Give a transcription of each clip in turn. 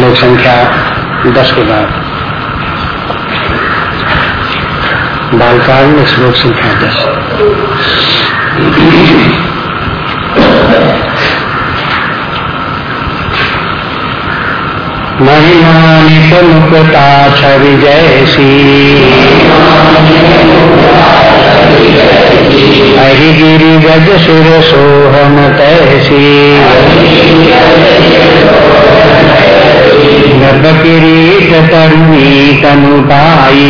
श्लोक संख्या दस के बाद। बालकाल में श्लोक संख्या दस। महिमानित मुक्ता छवि जैसी। अहि गिरि गज सुर सोहम तैसी। किरीट तरुणी तनु पाई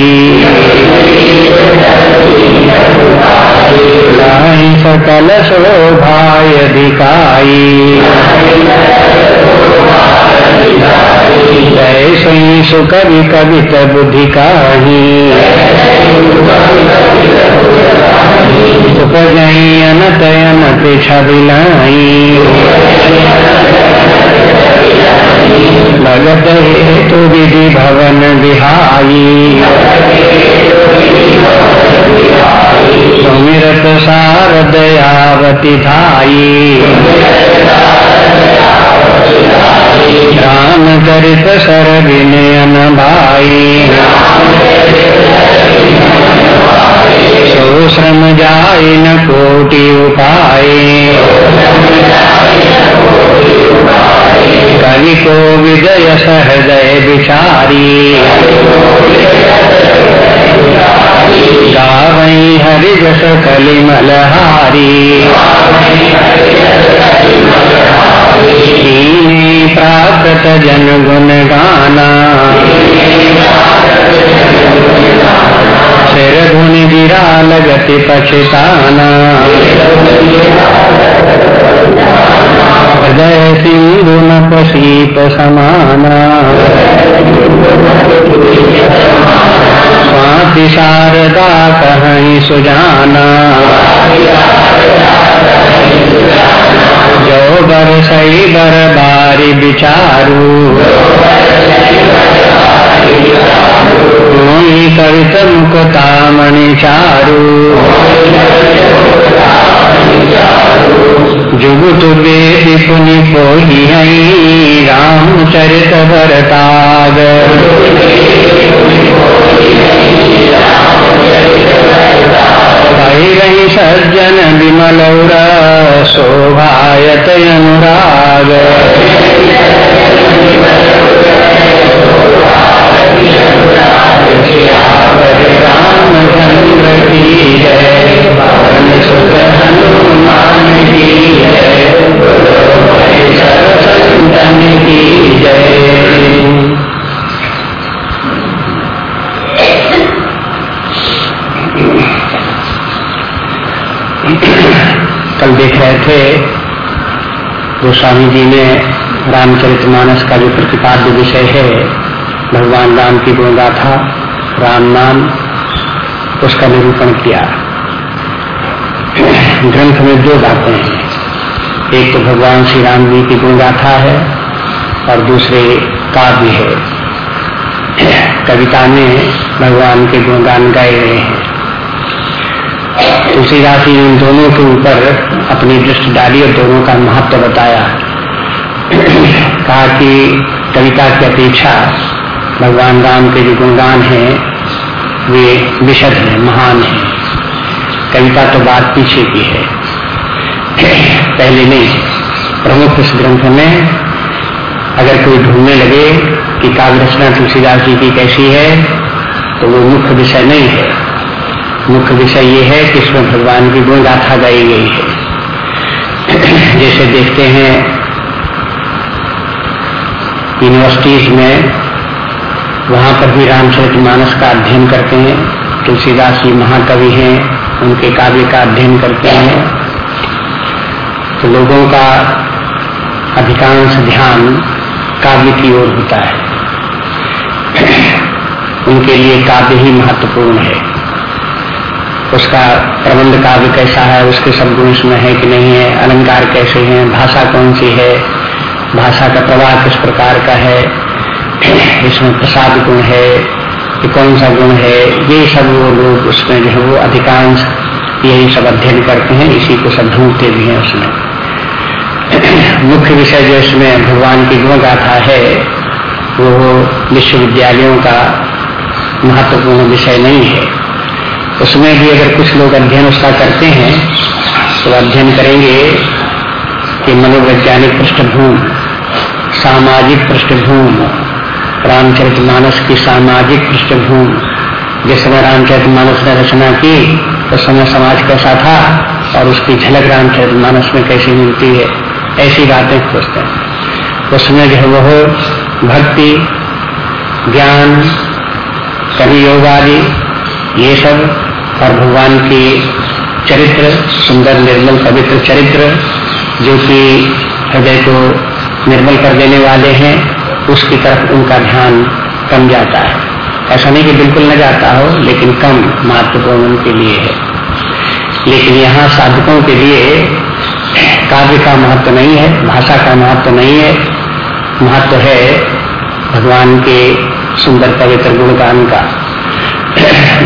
सकल शोभाय दिखाई जय सही सुकवि कवित बुद्धि काही उपजई अनत अनत छबिलाई भगत हेतु विधि भवन बिहाई सुमिरत सारदयावती धाई। राम चरित सर विनयन भाई। सो श्रम जाय न कोटि उपाय। कवि को विजय सहृदय विचारी। गावई हरि जस कलिमलहारी। प्राकृत जन गुण गाना। सिर धुन गिरा लगति पछताना हृदय सिंधु न पशीत समाना। स्वाति शारदा कहीं सुजाना। जो बर सही बर बारी विचारू। मोही कवित मुखता मणि चारू। जुगुत वेद पुनि पोही रामचरित भरताग रही सज्जन विमल शोभायत अनुराग रामचंद्र की जय। पवन हनुमान कल देख रहे थे, गोस्वामी जी ने रामचरितमानस का जो प्रतिपाद्य विषय है, भगवान राम की गुणगाथा, राम नाम, उसका निरूपण किया। ग्रंथ में दो बातें हैं। एक तो भगवान श्री राम जी की गुणगाथा है और दूसरे काव्य है। कविता में भगवान के गुणगान गाए गए हैं। तुलसीदास जी इन दोनों के ऊपर अपनी दृष्टि डाली और दोनों का महत्व बताया। कहा कि कविता की अपेक्षा भगवान राम के जो गुणगान हैं, वे विशद हैं, महान हैं। कविता तो बात पीछे की है। पहले नहीं। प्रमुख इस ग्रंथ में अगर कोई ढूँढने लगे कि काव्य रचना तुलसीदास जी की कैसी है तो वो मुख्य विषय नहीं है। मुख्य विषय ये है कि इसमें भगवान की गुण गाथा गाई गई है। जैसे देखते हैं, यूनिवर्सिटीज में वहाँ पर भी रामचरित मानस का अध्ययन करते हैं। तुलसीदास जी महाकवि हैं। उनके काव्य का अध्ययन करते हैं। तो लोगों का अधिकांश ध्यान काव्य की ओर होता है। उनके लिए काव्य ही महत्वपूर्ण है। उसका प्रबंध काव्य कैसा है, उसके गुण उसमें है कि नहीं है, अलंकार कैसे हैं, भाषा कौन सी है, भाषा का प्रवाह किस प्रकार का है, इसमें प्रसाद गुण है कि कौन सा गुण है, ये सब वो लोग उसमें जो है वो अधिकांश यही सब अध्ययन करते हैं, इसी को सब ढूंढते भी हैं उसमें। मुख्य विषय जो इसमें भगवान की गुण गाथा है, वो विश्वविद्यालयों का महत्वपूर्ण विषय नहीं है। उसमें भी अगर कुछ लोग अध्ययन उसका करते हैं तो अध्ययन करेंगे कि मनोवैज्ञानिक पृष्ठभूमि, सामाजिक पृष्ठभूमि रामचरित मानस की सामाजिक पृष्ठभूमि। जिस समय रामचरित मानस ने रचना की, उस समय समाज कैसा था और उसकी झलक रामचरित मानस में कैसी मिलती है, ऐसी बातें खोजते हैं। उसमें जो है वह भक्ति, ज्ञान कवि योग आदि ये सब, और भगवान की चरित्र, सुंदर निर्मल पवित्र चरित्र, जो कि हृदय को निर्मल कर देने वाले हैं उसकी तरफ़ उनका ध्यान कम जाता है। ऐसा नहीं कि बिल्कुल न जाता हो, लेकिन कम महत्वपूर्ण उनके लिए है। लेकिन यहाँ साधकों के लिए काव्य का महत्व नहीं है, भाषा का महत्व नहीं है। महत्व है भगवान के सुंदर पवित्र गुणगान का।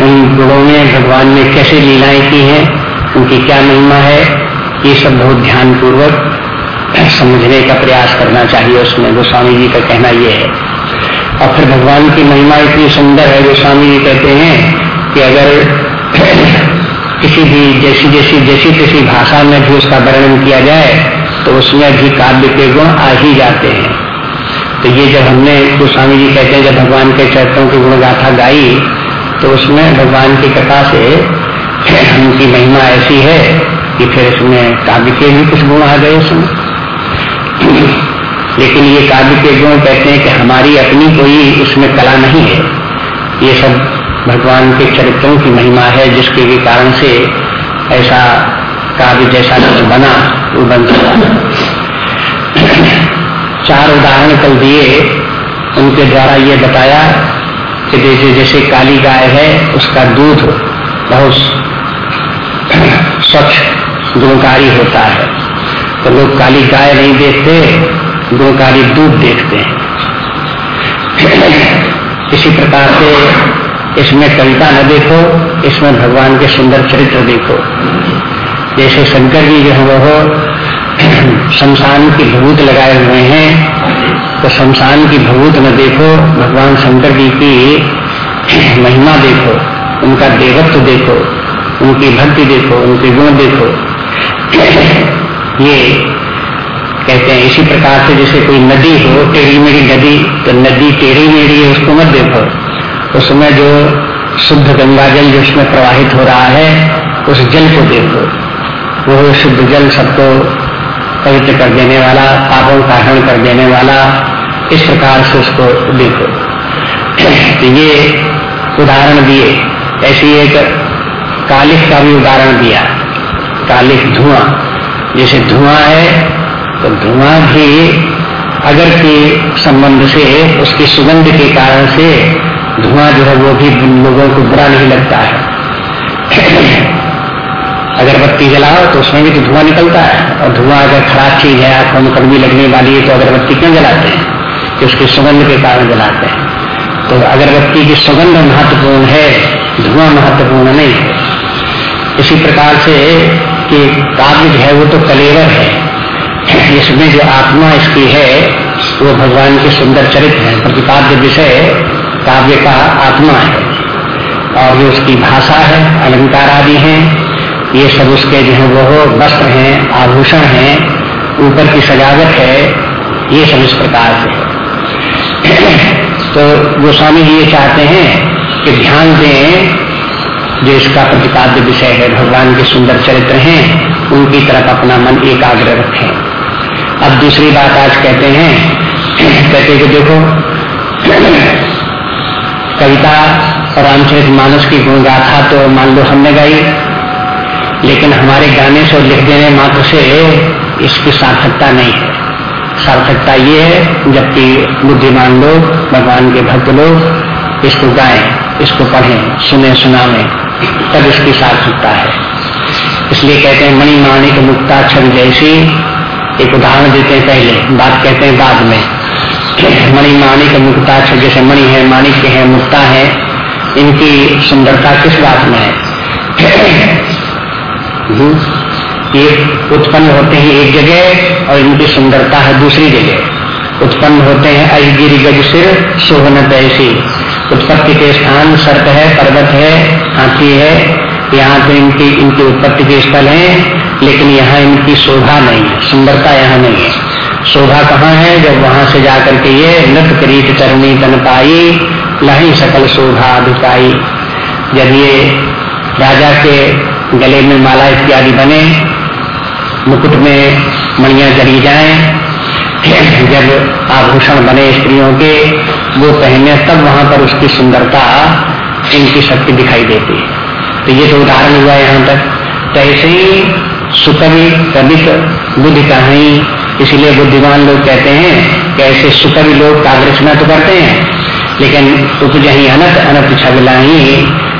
उन गुणों में भगवान ने कैसे लीलाएँ की हैं, उनकी क्या महिमा है, ये सब बहुत ध्यान पूर्वक समझने का प्रयास करना चाहिए उसमें। गोस्वामी जी का कहना यह है। और फिर भगवान की महिमा इतनी सुंदर है, गोस्वामी जी कहते हैं कि अगर किसी भी जैसी जैसी जैसी तैसी भाषा में भी उसका वर्णन किया जाए तो उसमें भी काव्य के गुण आ ही जाते हैं। तो ये जब हमने, गोस्वामी जी कहते हैं, जब भगवान के चरित्रों की गुण गाथा गाई तो उसमें भगवान की कृपा से उनकी महिमा ऐसी है कि फिर इसमें काव्य के भी कुछ गुण आ गए उसमें। लेकिन ये काव्य के गुण कहते हैं कि हमारी अपनी कोई उसमें कला नहीं है। ये सब भगवान के चरित्रों की महिमा है, जिसके कारण से ऐसा काव्य जैसा कुछ बना, वो बन सका चार उदाहरण कल दिए, उनके द्वारा ये बताया कि जैसे जैसे काली गाय है, उसका दूध बहुत स्वच्छ, गुणकारी होता है। तो लोग काली गाय नहीं देखते गो गुणकारी दूध देखते हैं। इसी प्रकार से इसमें कविता न देखो, इसमें भगवान के सुंदर चरित्र देखो। जैसे शंकर जी जो है, वो शमशान की भभूत लगाए हुए हैं तो शमशान की भभूत न देखो, भगवान शंकर जी की महिमा देखो, उनका देवत्व देखो, उनकी भक्ति देखो, उनके गुण देखो। ये कहते हैं, इसी प्रकार से जैसे कोई नदी हो, टेढ़ी मेढ़ी नदी तो नदी टेढ़ी मेढ़ी है, उसको मत देखो। उसमें जो शुद्ध गंगा जल जो उसमें प्रवाहित हो रहा है, उस जल को देखो। वो शुद्ध जल सबको पवित्र कर देने वाला, पापों का हरण कर देने वाला, इस प्रकार से उसको देखो। तो ये उदाहरण दिए। ऐसी एक कालिख का भी उदाहरण दिया। कालिख धुआँ। जैसे धुआँ है तो धुआँ भी अगर के संबंध से, उसकी सुगंध के कारण से धुआँ जो है वो भी लोगों को बुरा नहीं लगता है। अगरबत्ती जलाओ तो उसमें भी तो धुआँ निकलता है। और धुआँ अगर खराब चीज़ है, आँखों में कड़वी लगने वाली है तो अगरबत्ती क्यों जलाते हैं? कि उसकी सुगंध के कारण जलाते हैं। तो अगरबत्ती की सुगंध महत्वपूर्ण है, धुआँ महत्वपूर्ण नहीं है। इसी प्रकार से कि काव्य जो है, वो तो कलेवर है। इसमें जो आत्मा इसकी है, वो भगवान के सुंदर चरित्र है। प्रतिपाद्य विषय काव्य का आत्मा है। और जो उसकी भाषा है, अलंकार आदि हैं, ये सब उसके जो है, वो वस्त्र हैं, आभूषण हैं, ऊपर की सजावट है, ये सब इस प्रकार से तो गोस्वामी ये चाहते हैं कि ध्यान दें जो इसका प्रतिपाद्य विषय है, भगवान के सुंदर चरित्र हैं, उनकी तरफ़ अपना मन एकाग्र रखें। अब दूसरी बात आज कहते हैं, कहते कि देखो, कविता और रामचरित मानस की गुणगाथा तो मान लो हमने गाई, लेकिन हमारे गाने से लिख देने मात्र से इसकी सार्थकता नहीं है। सार्थकता ये है, जबकि बुद्धिमान लोग, भगवान के भक्त लोग, इसको गाएँ, इसको पढ़ें, सुने, सुनावे। तब इसकी सार्थकता है। इसलिए कहते हैं, मणि माणिक मुक्ता छवि जैसी एक उदाहरण देते हैं पहले। बात कहते हैं बाद में। मणि माणिक मुक्ता जैसे मणि है, माणिक है, मुक्ता है, इनकी सुंदरता किस बात में है? ये उत्पन्न होते हैं एक जगह और इनकी सुंदरता है दूसरी जगह। उत्पन्न होते हैं अगिरी गज सिर शोभन ऐसी उत्पत्ति के स्थान सर्प है, पर्वत है, हाथी है, यहाँ तो इनकी इनकी उत्पत्ति के स्थल है, लेकिन यहाँ इनकी शोभा नहीं है, सुंदरता यहाँ नहीं है। शोभा कहाँ है? जब वहाँ से जाकर के ये नृत करीत, चरणी तन पाई लही सकल शोभा अधिकाई जब ये राजा के गले में माला इत्यादि बने, मुकुट में मणिया जड़ी जाए, जब आभूषण बने स्त्रियों के वो पहने तब वहाँ पर उसकी सुंदरता इनकी शक्ति दिखाई देती है। तो ये तो उदाहरण हुआ यहाँ तक तो ऐसे ही सुकवि कविक बुद्धि कहानी, इसीलिए बुद्धिमान लोग कहते हैं कि ऐसे सुकवि लोग काव्य तो करते हैं, लेकिन उपज ही अनत अनत छगला ही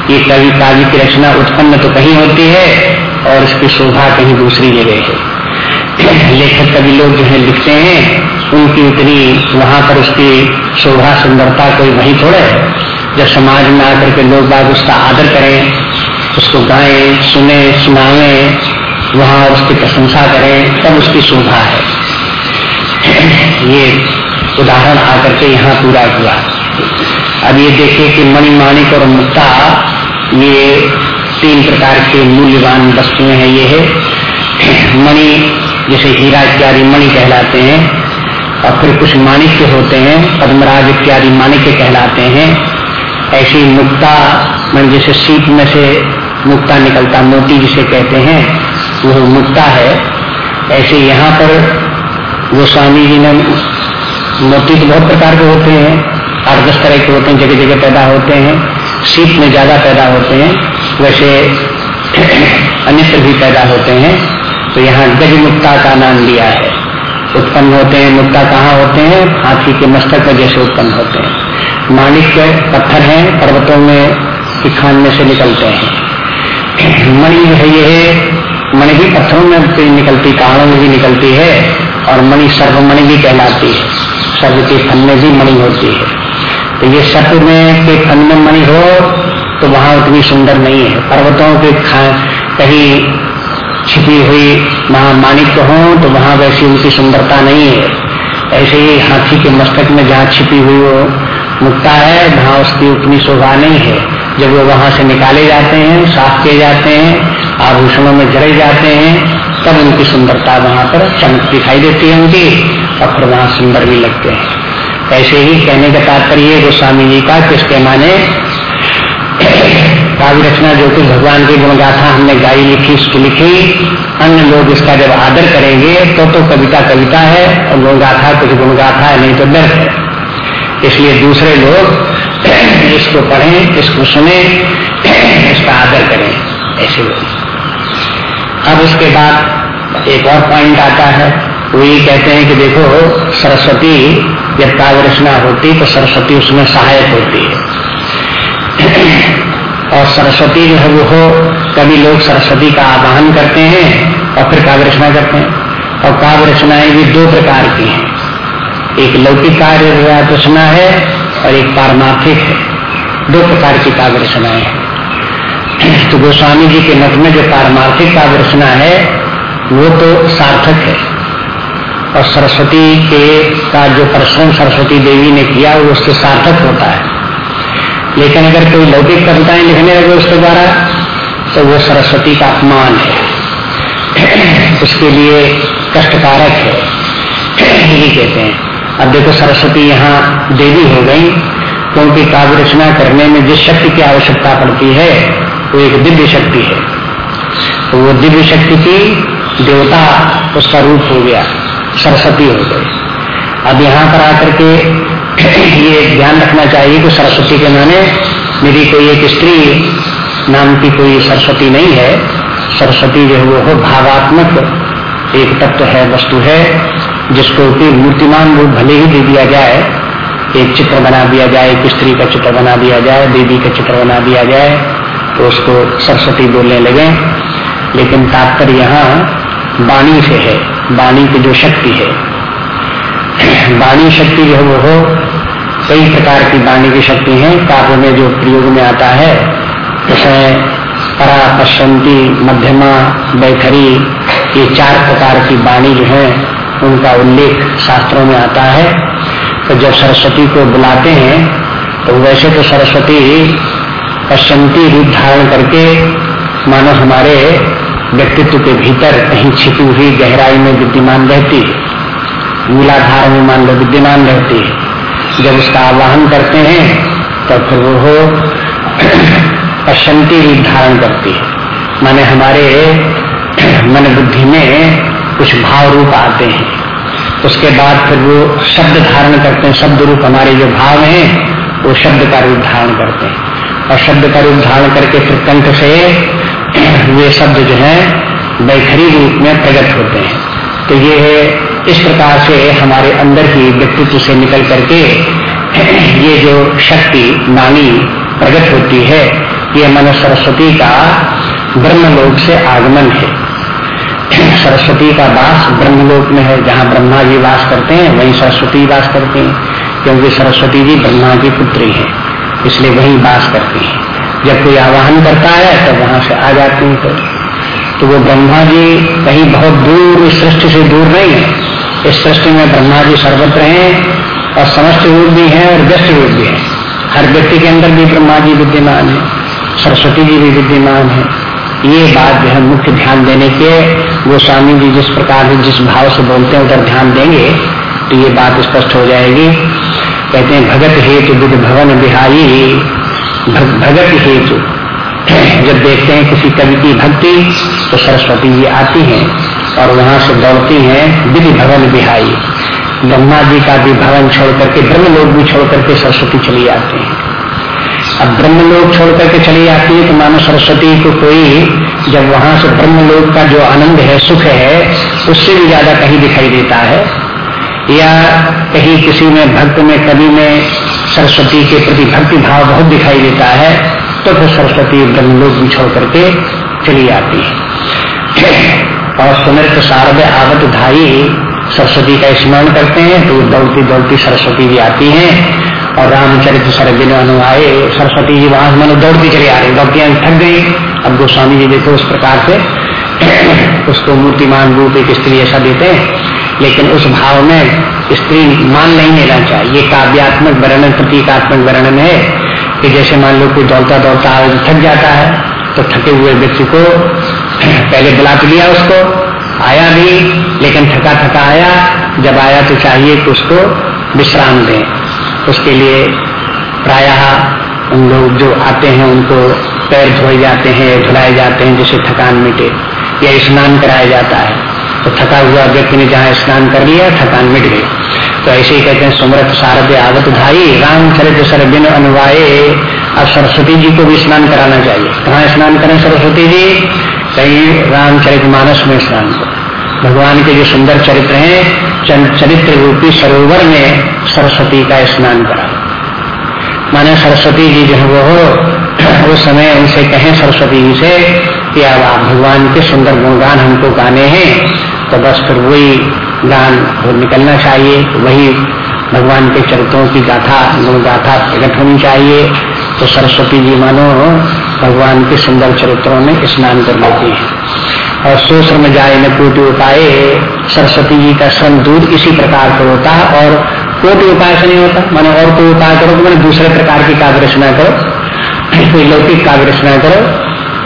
ये कवि काव्य की रचना उत्पन्न तो कहीं होती है और उसकी शोभा कहीं दूसरी जगह है। लेखक कवि लोग जो है लिखते हैं उनकी उतनी वहाँ पर उसकी शोभा, सुंदरता कोई वही थोड़े जब समाज में आकर के लोग बाग उसका आदर करें, उसको गाएँ, सुने सुनावे वहाँ उसकी प्रशंसा करें, तब उसकी शोभा है। ये उदाहरण आकर के यहाँ पूरा हुआ। अब ये देखिए कि मणि माणिक और मुक्ता, ये तीन प्रकार के मूल्यवान वस्तुएँ हैं। ये है मणि, जैसे हीरा इत्यादि मणि कहलाते हैं। और फिर कुछ माणिक्य होते हैं, पद्मराज इत्यादि माणिक्य कहलाते हैं। ऐसी मुक्ता मन जैसे सीप में से मुक्ता निकलता, मोती जिसे कहते हैं, वह मुक्ता है। ऐसे यहाँ पर गोस्वामी जी ने मोती तो बहुत प्रकार के होते हैं, आठ दस तरह के होते हैं जगह जगह पैदा होते हैं, सीप में ज़्यादा पैदा होते हैं, वैसे अन्यत्र भी पैदा होते हैं। तो यहाँ गज मुक्ता का नाम लिया है। उत्पन्न होते हैं मुक्ता कहाँ होते हैं? हाथी के मस्तक में जैसे उत्पन्न होते हैं। माणिक्य पत्थर हैं, पर्वतों में खान में से निकलते हैं। मणि है, ये मणि भी पत्थरों में निकलती, पहाड़ों में भी निकलती है, और मणि सर्वमणि भी कहलाती है। सर्व के फन में भी मणि होती है। तो ये सर्व में के फन में मणि हो तो वहाँ उतनी सुंदर नहीं है। पर्वतों के कहीं छिपी हुई महामाणिक हो तो वहाँ वैसी उनकी सुंदरता नहीं है। ऐसे ही हाथी के मस्तक में जहाँ छिपी हुई वो मुक्ता है, वहाँ उसकी उतनी शोभा नहीं है। जब वो वहाँ से निकाले जाते हैं, साफ़ किए जाते हैं, आभूषणों में जड़े जाते हैं, तब उनकी सुंदरता वहाँ पर चमक दिखाई देती है उनकी, और फिर वहाँ सुंदर भी लगते हैं। ऐसे ही कहने का तात्पर्य गोस्वामी जी का किसके माने काव्य रचना जो कुछ भगवान की गुणगाथा हमने गाई लिखी, उसकी लिखी। अन्य लोग इसका जब आदर करेंगे तो तो कविता कविता है और गुणगाथा कुछ गुणगाथा है, नहीं तो व्यर्थ है। इसलिए दूसरे लोग इसको पढ़ें, इसको सुने, इसका आदर करें, ऐसे लोग। अब उसके बाद एक और पॉइंट आता है, वो ये कहते हैं कि देखो, सरस्वती जब काव्य रचना होती तो सरस्वती उसमें सहायक होती है। और सरस्वती जो है वो हो, कभी लोग सरस्वती का आवाहन करते हैं और फिर काव्य रचना करते हैं। और काव्य रचनाएँ भी दो प्रकार की हैं। एक लौकिक कार्य रचना है और एक पारमार्थिक है। दो प्रकार की काव्य रचनाएँ हैं। तो गोस्वामी जी के मत में जो पारमार्थिक काव्य रचना है, वो तो सार्थक है। और सरस्वती के का जो परिश्रम सरस्वती देवी ने किया, वो उससे सार्थक होता है। लेकिन अगर कोई लौकिक कविताएँ लिखने लगे उसके द्वारा तो वो सरस्वती का अपमान है। उसके लिए कष्टकारक है। यही कहते हैं। अब देखो, सरस्वती यहाँ देवी हो गई, क्योंकि काव्य रचना करने में जिस शक्ति की आवश्यकता पड़ती है, वो एक दिव्य शक्ति है। तो वो दिव्य शक्ति की देवता उसका रूप हो गया, सरस्वती हो गई। अब यहाँ पर आकर के ये ध्यान रखना चाहिए कि सरस्वती के माने मेरी कोई एक स्त्री नाम की कोई सरस्वती नहीं है। सरस्वती जो है वो हो भावात्मक एक तत्व है, वस्तु है, जिसको कि मूर्तिमान रूप भले ही दे दिया जाए, एक चित्र बना दिया जाए, एक स्त्री का चित्र बना दिया जाए, देवी का चित्र बना दिया जाए तो उसको सरस्वती बोलने लगे। लेकिन तात्पर्य यहाँ वाणी से है, वाणी की जो शक्ति है। वाणी शक्ति जो है वो हो कई प्रकार की वाणी की शक्ति है। काव्य में जो प्रयोग में आता है उसमें परा पश्चंती मध्यमा, बैखरी, ये चार प्रकार की वाणी जो है, उनका उल्लेख शास्त्रों में आता है। तो जब सरस्वती को बुलाते हैं तो वैसे तो सरस्वती पश्चंती रूप धारण करके मानो हमारे व्यक्तित्व के भीतर कहीं छिपी हुई गहराई में विद्यमान रहती मूलाधार में मान लो विद्यमान रहती। है जब उसका आवाहन करते हैं तो फिर वो पश्चंती रूप धारण करती है। माने हमारे मन बुद्धि में कुछ भाव रूप आते हैं। उसके बाद फिर वो शब्द धारण करते हैं। शब्द रूप हमारे जो भाव हैं, वो शब्द का रूप धारण करते हैं। और शब्द का रूप धारण करके फिर कंठ से वे शब्द जो है बैखरी रूप में प्रकट होते हैं। तो ये है इस प्रकार से हमारे अंदर की व्यक्तित्व से निकल करके ये जो शक्ति नानी प्रकट होती है, ये मन सरस्वती का ब्रह्मलोक से आगमन है। सरस्वती का वास ब्रह्मलोक में है, जहाँ ब्रह्मा जी वास करते हैं, वहीं सरस्वती वास करते हैं, क्योंकि सरस्वती जी ब्रह्मा की पुत्री है, इसलिए वहीं वास करती है। जब कोई आवाहन करता है तो वहाँ से आ जाती है। तो वो ब्रह्मा जी कहीं बहुत दूर सृष्टि से दूर नहीं है। इस सृष्टि में ब्रह्मा जी सर्वत्र हैं और समस्त रूप भी हैं और व्यस्त रूप भी हैं। हर व्यक्ति के अंदर भी ब्रह्मा जी विद्यमान है, सरस्वती जी भी विद्यमान है। ये बात जो है मुख्य ध्यान देने के वो स्वामी जी जिस प्रकार से जिस भाव से बोलते हैं, उधर ध्यान देंगे तो ये बात स्पष्ट हो जाएगी। कहते हैं, भगत हेतु विद भवन बिहारी भगत हेतु। जब देखते हैं किसी कवि की भक्ति तो सरस्वती जी आती हैं। और वहाँ से दौड़ती हैं विधि भवन बिहाई ब्रह्मा जी का भी भवन छोड़ करके ब्रह्म लोग भी छोड़ करके सरस्वती चली आते हैं। अब ब्रह्म लोग छोड़ करके चली आती है तो मानो सरस्वती को कोई जब वहाँ से ब्रह्म लोग का जो आनंद है, सुख है, उससे भी ज़्यादा कहीं दिखाई देता है। या कहीं किसी में, भक्त में, कवि में सरस्वती के प्रति भक्ति भाव बहुत दिखाई देता है तो फिर सरस्वती ब्रह्म ब्रह्मलोक भी छोड़ करके चली आती है। और सुमृत शारद आवत धाई सरस्वती का स्मरण करते हैं तो दौड़ती दौड़ती सरस्वती जी आती हैं, और रामचरित सरबिन अनुआए, सरस्वती जी वहाँ मैंने दौड़ती चली आ रही दौड़ती थक गई। अब गोस्वामी जी देखो उस प्रकार से उसको मूर्तिमान रूप एक स्त्री ऐसा देते हैं, लेकिन उस भाव में स्त्री मान नहीं लेना चाहिए। ये काव्यात्मक वर्णन, प्रतीकात्मक वर्णन है कि जैसे मान लो कोई दौड़ता दौड़ता थक जाता है तो थके हुए व्यक्ति को पहले बुला तो लिया उसको, आया भी, लेकिन थका थका आया। जब आया तो चाहिए कि उसको विश्राम दें। उसके लिए प्रायः उन लोग जो आते हैं, उनको पैर धोए जाते हैं, धुलाए जाते हैं जिससे थकान मिटे, या स्नान कराया जाता है। तो थका हुआ व्यक्ति ने जहाँ स्नान कर लिया, थकान मिट गई। तो ऐसे ही कहते हैं, सुमरत शारद आवत भाई रामचरित सरबिन अनुवाए अब सरस्वती जी को भी स्नान कराना चाहिए। कहाँ स्नान करें सरस्वती जी? कहीं रामचरित मानस में स्नान भगवान के जो सुंदर चरित्र हैं चरित्र रूपी सरोवर में सरस्वती का स्नान करा। माने सरस्वती जी जो है वो उस समय उनसे कहें सरस्वती जी से कि अब आप भगवान के सुंदर गुणगान हमको गाने हैं तो बस फिर वही गान निकलना चाहिए, वही भगवान के चरित्रों की गाथा गुण गाथा प्रकट होनी चाहिए। तो सरस्वती जी मानो भगवान के सुंदर चरित्रों में स्नान कर लेती है। और सोश्र में जाए न कोटि उपाय सरस्वती जी का श्रम दूर इसी प्रकार का होता है, और कोटि उपाय से नहीं होता। मैंने और कोई उपाय करो तो मैंने दूसरे प्रकार की काव्य रचना करो, कोई लौकिक काव्य रचना करो।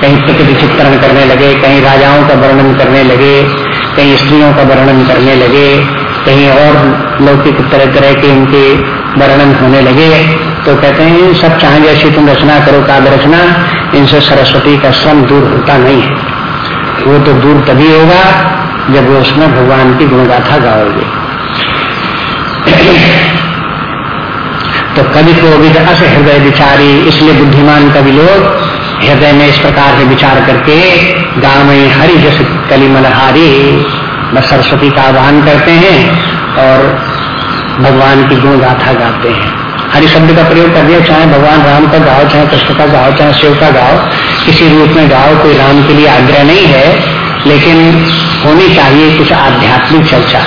कहीं प्रकृति चित्रण करने लगे, कहीं राजाओं का वर्णन करने लगे, कहीं स्त्रियों का वर्णन करने लगे, कहीं और लौकिक तरह तरह के उनके वर्णन होने लगे। तो कहते हैं, सब चाहेंगे ऐसी तुम रचना करो, काव्य रचना इनसे सरस्वती का श्रम दूर होता नहीं है। वो तो दूर तभी होगा जब वो उसमें भगवान की गुणगाथा गाओगे। तो कवि को भी अस हृदय विचारी, इसलिए बुद्धिमान कवि लोग हृदय में इस प्रकार से विचार करके गाँव में हरि जस कली मलहारी बस सरस्वती का आह्वान करते हैं और भगवान की गुण गाथा गाते हैं। हरि शब्द का प्रयोग कर दिया, चाहे भगवान राम का गाओ, चाहे कृष्ण का गाओ, चाहे शिव का गाओ, किसी रूप में गाओ, कोई राम के लिए आग्रह नहीं है, लेकिन होनी चाहिए कुछ आध्यात्मिक चर्चा।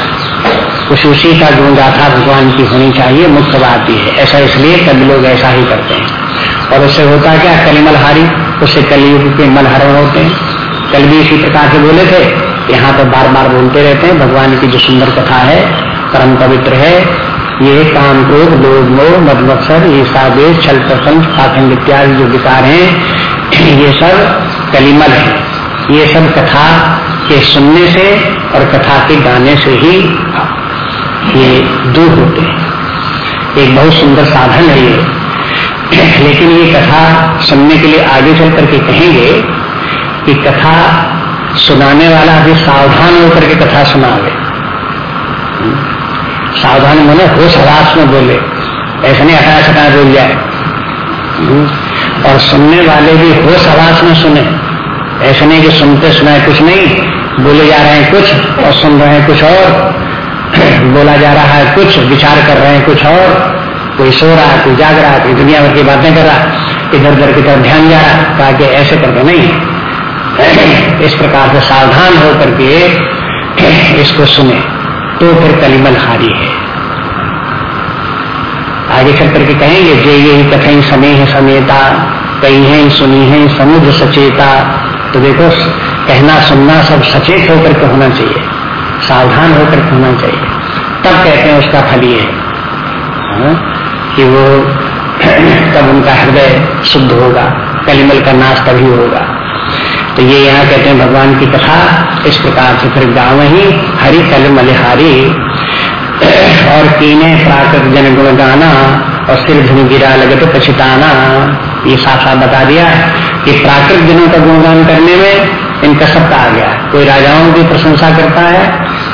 कुछ उसी का गुण गाथा भगवान की होनी चाहिए, मुख्य बात ही है। ऐसा इसलिए कभी लोग ऐसा ही करते हैं। और उससे होता क्या? कलिमलहारी, उससे कलयुग के मलहरण होते हैं। कल भी इसी प्रकार से बोले थे, यहाँ पर बार बार बोलते रहते हैं, भगवान की जो सुंदर कथा है, परम पवित्र है ये काम क्रोध, लोभ, मोह, मदमत्सर ये सादेश छल प्रसंग पाखंड इत्यादि जो विकार हैं, ये सब कलिमल है। ये सब कथा के सुनने से और कथा के गाने से ही ये दूर होते हैं। एक बहुत सुंदर साधन है ये। लेकिन ये कथा सुनने के लिए आगे चल करके कहेंगे कि कथा सुनाने वाला अभी सावधान होकर के कथा सुनावे सावधान मैंने होश हवास में बोले। ऐसे नहीं हटाया छटाया बोल जाए। और सुनने वाले भी होश हवास में सुने। ऐसे नहीं कि सुनते सुनाए कुछ नहीं, बोले जा रहे हैं कुछ और सुन रहे हैं कुछ और, बोला जा रहा है कुछ, विचार कर रहे हैं कुछ और। कोई सो रहा है कोई जाग रहा है कोई दुनिया भर की बातें कर रहा, इधर उधर की तरफ़ ध्यान जा रहा है कहा कि ऐसे करके नहीं। इस प्रकार से सावधान होकर के इसको सुने। तो फिर कलिमल हारी है। आगे चल करके कहेंगे जे यही कथई समेह समेता कही है सुनी है समुद्र सचेता। तो देखो कहना सुनना सब सचेत होकर के होना चाहिए सावधान होकर के होना चाहिए। तब कहते हैं उसका फल ये हाँ, कि वो तब उनका हृदय शुद्ध होगा कलिमल का नाश तभी होगा। तो ये यहाँ कहते हैं भगवान की कथा। इस प्रकार से फिर गाँव ही हरि कल मलिहारी और कीने प्राकृत जन गुण गाना और सिर धुन गिरा लगे तो पछताना। ये साफ़ साफ़ बता दिया कि प्राकृत जनों का गुणगान करने में इनका सबका आ गया। कोई राजाओं की प्रशंसा करता है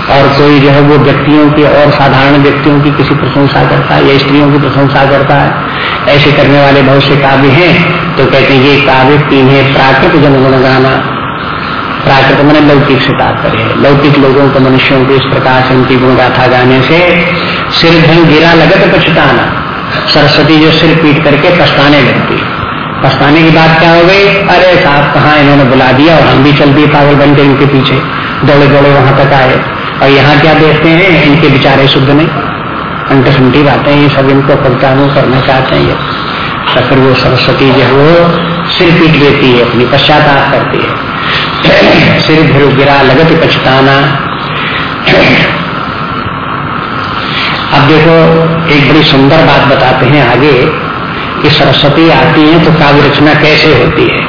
और कोई जो है वो व्यक्तियों की और साधारण व्यक्तियों की किसी प्रशंसा करता है या स्त्रियों की प्रशंसा करता है, ऐसे करने वाले बहुत से काव्य हैं तो कहते हैं, ये काव्य तीन प्राकृत जन गुण गाना। प्राकृत मैंने लौकिक से तात्पर्य है लौकिक लोगों को मनुष्यों को इस प्रकार से उनकी गुणगाथा गाने से सिर धन गिरा, लगत पछताना। सरस्वती जो सिर पीट करके पछताने लगती। पछताने की बात क्या हो गई? अरे साहब, कहा इन्होंने बुला दिया और हम भी चल दिए पागल बन के पीछे। दौड़े दौड़े वहाँ तक आए। और यहाँ क्या देखते हैं? इनके विचारे शुद्ध नहीं। सुनती बातें ये सब इनको पहचानो करना चाहते हैं ये। तो फिर वो सरस्वती जो वो सिर पीट देती है, अपनी पश्चाताप करती है। सिर भिर गिरा, लगत पछताना। अब देखो, एक बड़ी सुंदर बात बताते हैं आगे कि सरस्वती आती है तो काव्य रचना कैसे होती है?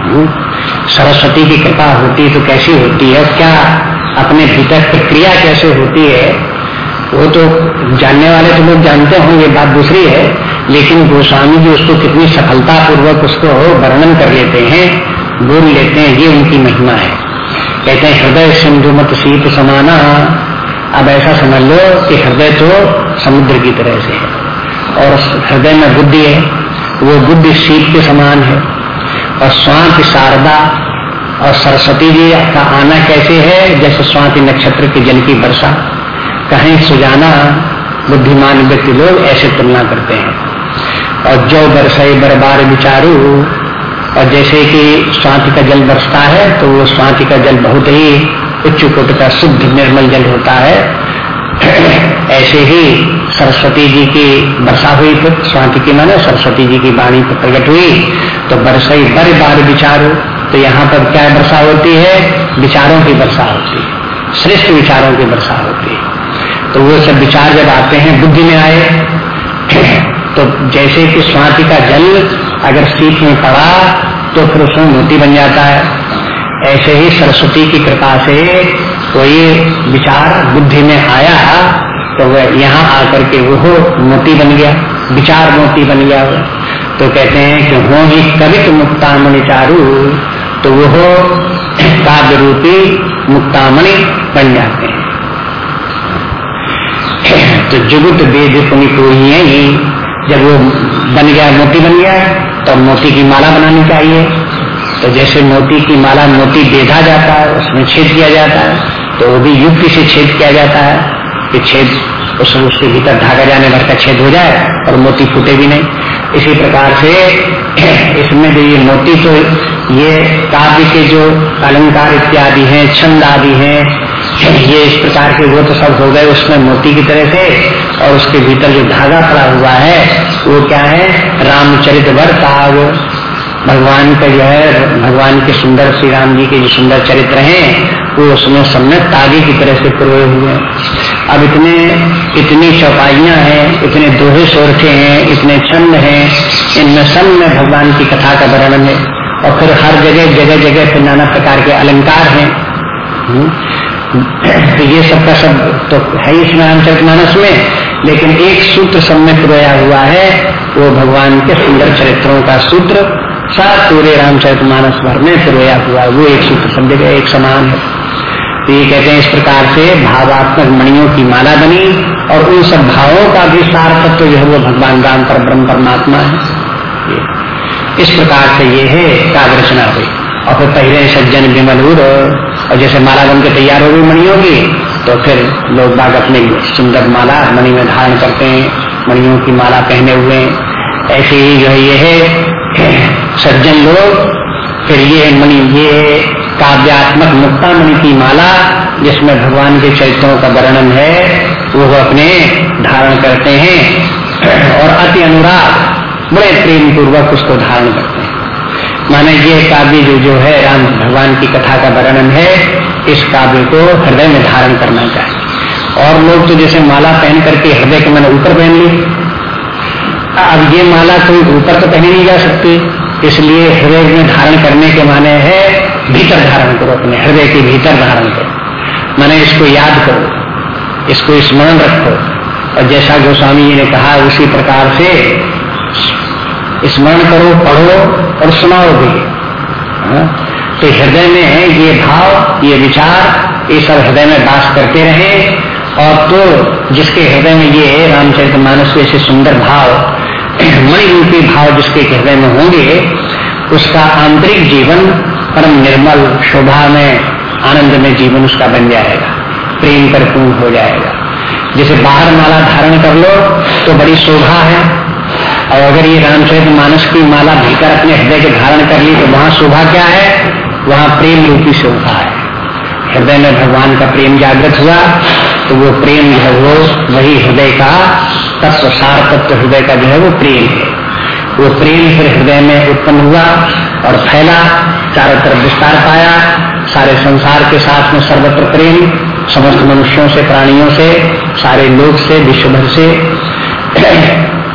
हम्म? सरस्वती की कृपा होती है तो कैसी होती है? क्या अपने भीतर प्रक्रिया कैसे होती है, वो तो जानने वाले तो लोग जानते हों, ये बात दूसरी है, लेकिन गोस्वामी जी उसको कितनी सफलता पूर्वक उसको वर्णन कर लेते हैं, बोल लेते हैं, ये उनकी महिमा है। कहते हैं, हृदय सिंधु मत शीत समाना। अब ऐसा समझ लो कि हृदय तो समुद्र की तरह से है, और हृदय में बुद्धि है, वो बुद्धि शीत के समान है, और स्वाति शारदा और सरस्वती जी का आना कैसे है? जैसे स्वाति नक्षत्र के जल की वर्षा। कहीं, सुजाना, बुद्धिमान व्यक्ति लोग ऐसे तुलना करते हैं। और जो बरसाई बरबार विचारू, और जैसे कि स्वाति का जल बरसता है तो वो स्वाति का जल बहुत ही उच्च कोट का शुद्ध निर्मल जल होता है। ऐसे ही सरस्वती जी की वर्षा हुई स्वाति की माने सरस्वती जी की वाणी पर प्रकट हुई तो बरसई बर बार विचारो। तो यहाँ पर क्या वर्षा होती है? विचारों की वर्षा होती है। श्रेष्ठ विचारों की वर्षा होती है। तो वो सब विचार जब आते हैं, बुद्धि में आए तो जैसे कि स्वाति का जल अगर सीख में पड़ा तो फिर उसमें मोती बन जाता है। ऐसे ही सरस्वती की कृपा से कोई विचार बुद्धि में आया तो वह यहाँ आकर के वो मोती बन गया, विचार मोती बन गया। तो कहते हैं कि हो ही कवित मुक्ता चारू तो वो काव्य रूपी मुक्तामणि बन जाते हैं। तो जुगुत वेद पुनि को ही जब वो बन गया, मोती बन गया तो मोती की माला बनानी चाहिए। तो जैसे मोती की माला मोती बेधा जाता है, उसमें छेद किया जाता है तो वो भी युक्ति से छेद किया जाता है कि छेद उसमें उसके भीतर धागा जाने भर का छेद हो जाए और मोती फूटे भी नहीं। इसी प्रकार से इसमें जो ये मोती तो ये काव्य के जो अलंकार इत्यादि हैं, छंद आदि हैं, ये इस प्रकार के वो तो सब हो गए उसमें मोती की तरह से और उसके भीतर जो धागा पड़ा हुआ है, वो क्या है? रामचरित वर काव्य भगवान का जो है, भगवान के सुंदर श्री राम जी के जो सुंदर चरित्र हैं, वो उसमें सबने तागे की तरह से पुरोए हुए हैं। अब इतने, इतनी चौपाइयाँ हैं, इतने दोहे सोरठे हैं, इतने छंद हैं, इनमें सब में भगवान की कथा का वर्णन है। और फिर हर जगह जगह जगह फिर नाना प्रकार के अलंकार हैं। हम्म। तो ये सब का सब तो है ही रामचरित मानस में, लेकिन एक सूत्र सब में पुरोया हुआ है, वो भगवान के सुंदर चरित्रों का सूत्र सब पूरे रामचरित मानस भर में पुरोया हुआ वो एक सूत्र सब जगह एक समान है। तो ये कहते हैं इस प्रकार से भावात्मक मणियों की माला बनी, और उन सब भावों का भी सार तत्व जो है वो भगवान राम पर ब्रह्म परमात्मा है। इस प्रकार से ये है काव्य रचना हुई और फिर पहले सज्जन विमल और जैसे माला बन के तैयार हो गई मणियों की तो फिर लोग बाग अपने सुंदर माला मणि में धारण करते हैं, मणियों की माला पहने हुए। ऐसे ही जो है ये है, सज्जन लोग, फिर ये मणि, ये काव्यात्मक मुक्ता मणि की माला, जिसमें भगवान के चरित्रों का वर्णन है, वो अपने धारण करते हैं। और अति अनुराग बड़े प्रेम पूर्वक उसको धारण करते हैं। माने ये काव्य जो जो है, राम भगवान की कथा का वर्णन है, इस काव्य को हृदय में धारण करना चाहिए। और लोग तो जैसे माला पहन करके हृदय के मैंने ऊपर पहन ली। अब ये माला कोई ऊपर तो पहनी नहीं जा सकती, इसलिए हृदय में धारण करने के माने है, भीतर धारण करो अपने, हृदय के भीतर धारण करो। मैंने इसको याद करो, इसको स्मरण रखो। और जैसा गोस्वामी जी ने कहा, उसी प्रकार से स्मरण करो, पढ़ो और सुनाओ भी हाँ? तो हृदय में ये भाव, ये विचार, ये सब हृदय में बास करते रहे और तो जिसके हृदय में ये रामचरित मानस के ऐसे सुंदर भाव मणि रूपी भाव जिसके हृदय में होंगे, उसका आंतरिक जीवन परम निर्मल शोभा में आनंद में जीवन उसका बन जाएगा, प्रेम परिपूर्ण हो जाएगा जैसे बाहर माला धारण कर लो तो बड़ी शोभा है और अगर ये रामचरित मानस की माला भीतर अपने हृदय के धारण कर ली तो वहाँ शोभा क्या है? वहाँ प्रेम रूपी शोभा है। हृदय में भगवान का प्रेम जागृत हुआ तो वो प्रेम जो है वो वही हृदय का तत्व सार तत्व हृदय का जो है वो प्रेम है। वो प्रेम फिर हृदय में उत्पन्न हुआ और फैला, चारों तरफ़ विस्तार पाया, सारे संसार के साथ में सर्वत्र प्रेम, समस्त मनुष्यों से, प्राणियों से, सारे लोग से विश्वभर से।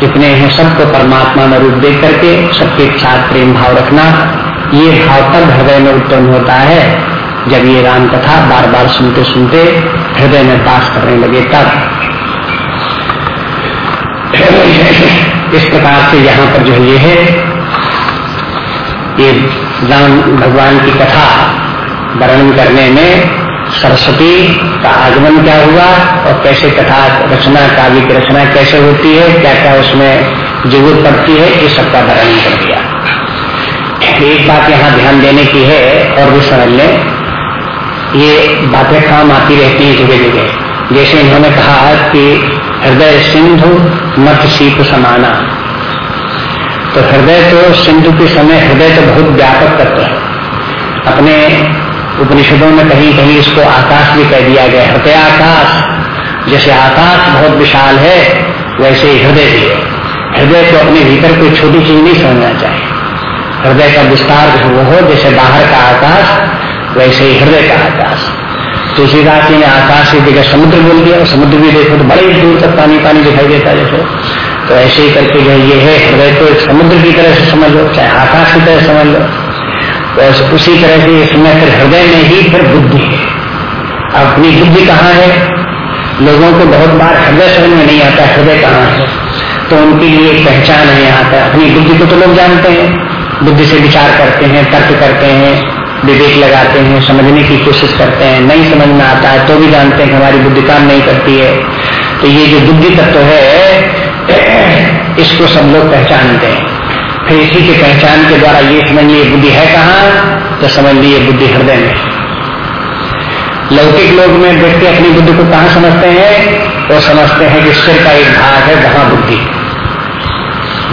जितने हैं सबको परमात्मा में रूप देख करके सबके साथ प्रेम भाव रखना, ये भाव तब हृदय में उत्पन्न होता है। जब ये राम कथा बार बार सुनते सुनते हृदय में पास करने लगे, तब। इस प्रकार से यहाँ पर जो ये है। ये राम भगवान की कथा वर्णन करने में सरस्वती का आगमन क्या हुआ और कैसे कथा रचना काव्य की रचना कैसे होती है क्या क्या उसमें ज़रूरत पड़ती है, ये सबका वर्णन कर दिया। एक बात यहाँ ध्यान देने की है और भी समझ लें ये बातें काम आती रहती है जगह जगह जैसे इन्होंने कहा कि हृदय सिंधु, मत शीत समाना। तो हृदय तो सिंधु के समय, हृदय तो बहुत व्यापक तत्व है। अपने उपनिषदों में कहीं कहीं इसको आकाश भी कह दिया गया हृदय आकाश, जैसे आकाश बहुत विशाल है, वैसे ही हृदय भी है। हृदय को अपने भीतर कोई छोटी चीज़ नहीं समझना चाहिए। हृदय का विस्तार वो हो, जैसे बाहर का आकाश, वैसे ही हृदय का आकाश। तुलसीदास जी ने आकाश की जगह समुद्र बोल दिया, और समुद्र भी देखो तो बड़े दूर तक पानी पानी दिखाई देता जैसे तो ऐसे ही करके जो ये है, हृदय को एक समुद्र की तरह से समझ लो, चाहे आकाश की तरह समझ लो। तो उसी तरह से इसमें फिर हृदय में ही फिर बुद्धि अपनी बुद्धि कहाँ है? लोगों को बहुत बार हृदय समझ में नहीं आता हृदय कहाँ है। तो उनके लिए पहचान है पर अपनी बुद्धि को तो लोग जानते हैं। बुद्धि से विचार करते हैं, तर्क करते हैं, विवेक लगाते हैं, समझने की कोशिश करते हैं। नहीं समझ में आता है तो भी जानते हैं कि हमारी बुद्धि काम नहीं करती है। तो ये जो बुद्धि तत्व है, इसको सब लोग पहचानते हैं। फिर इसी की पहचान के द्वारा ये समझ लिए बुद्धि है कहाँ? तो समझ लिए बुद्धि हृदय में। लौकिक लोग में व्यक्ति अपनी बुद्धि को कहा समझते हैं? वो समझते हैं कि सिर का एक भाग है वहाँ बुद्धि।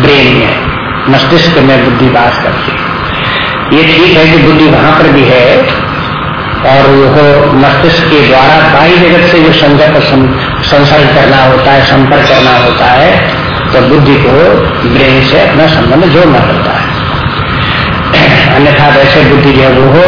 ब्रेन में, मस्तिष्क में बुद्धि वास करती है ये ठीक है कि बुद्धि वहाँ पर भी है और वो मस्तिष्क के द्वारा बाई जगत से जो संगत संसर्ग करना होता है, संपर्क करना होता है तो बुद्धि को ब्रेन से अपना संबंध जोड़ना पड़ता है। अन्यथा वैसे बुद्धि जो वो हो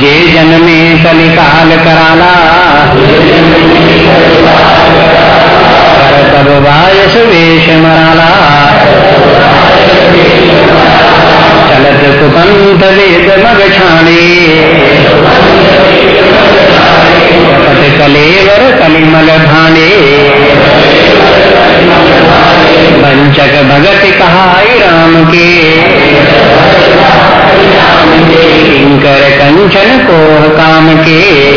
जे जन्मे कलिकाल कराला। तब वायस वेश मराला। चलत कुपंत वेद मग कपट कलेवर कलिमल भाणे पंचक भगत कहाई राम के। किंकर कंचन को काम के।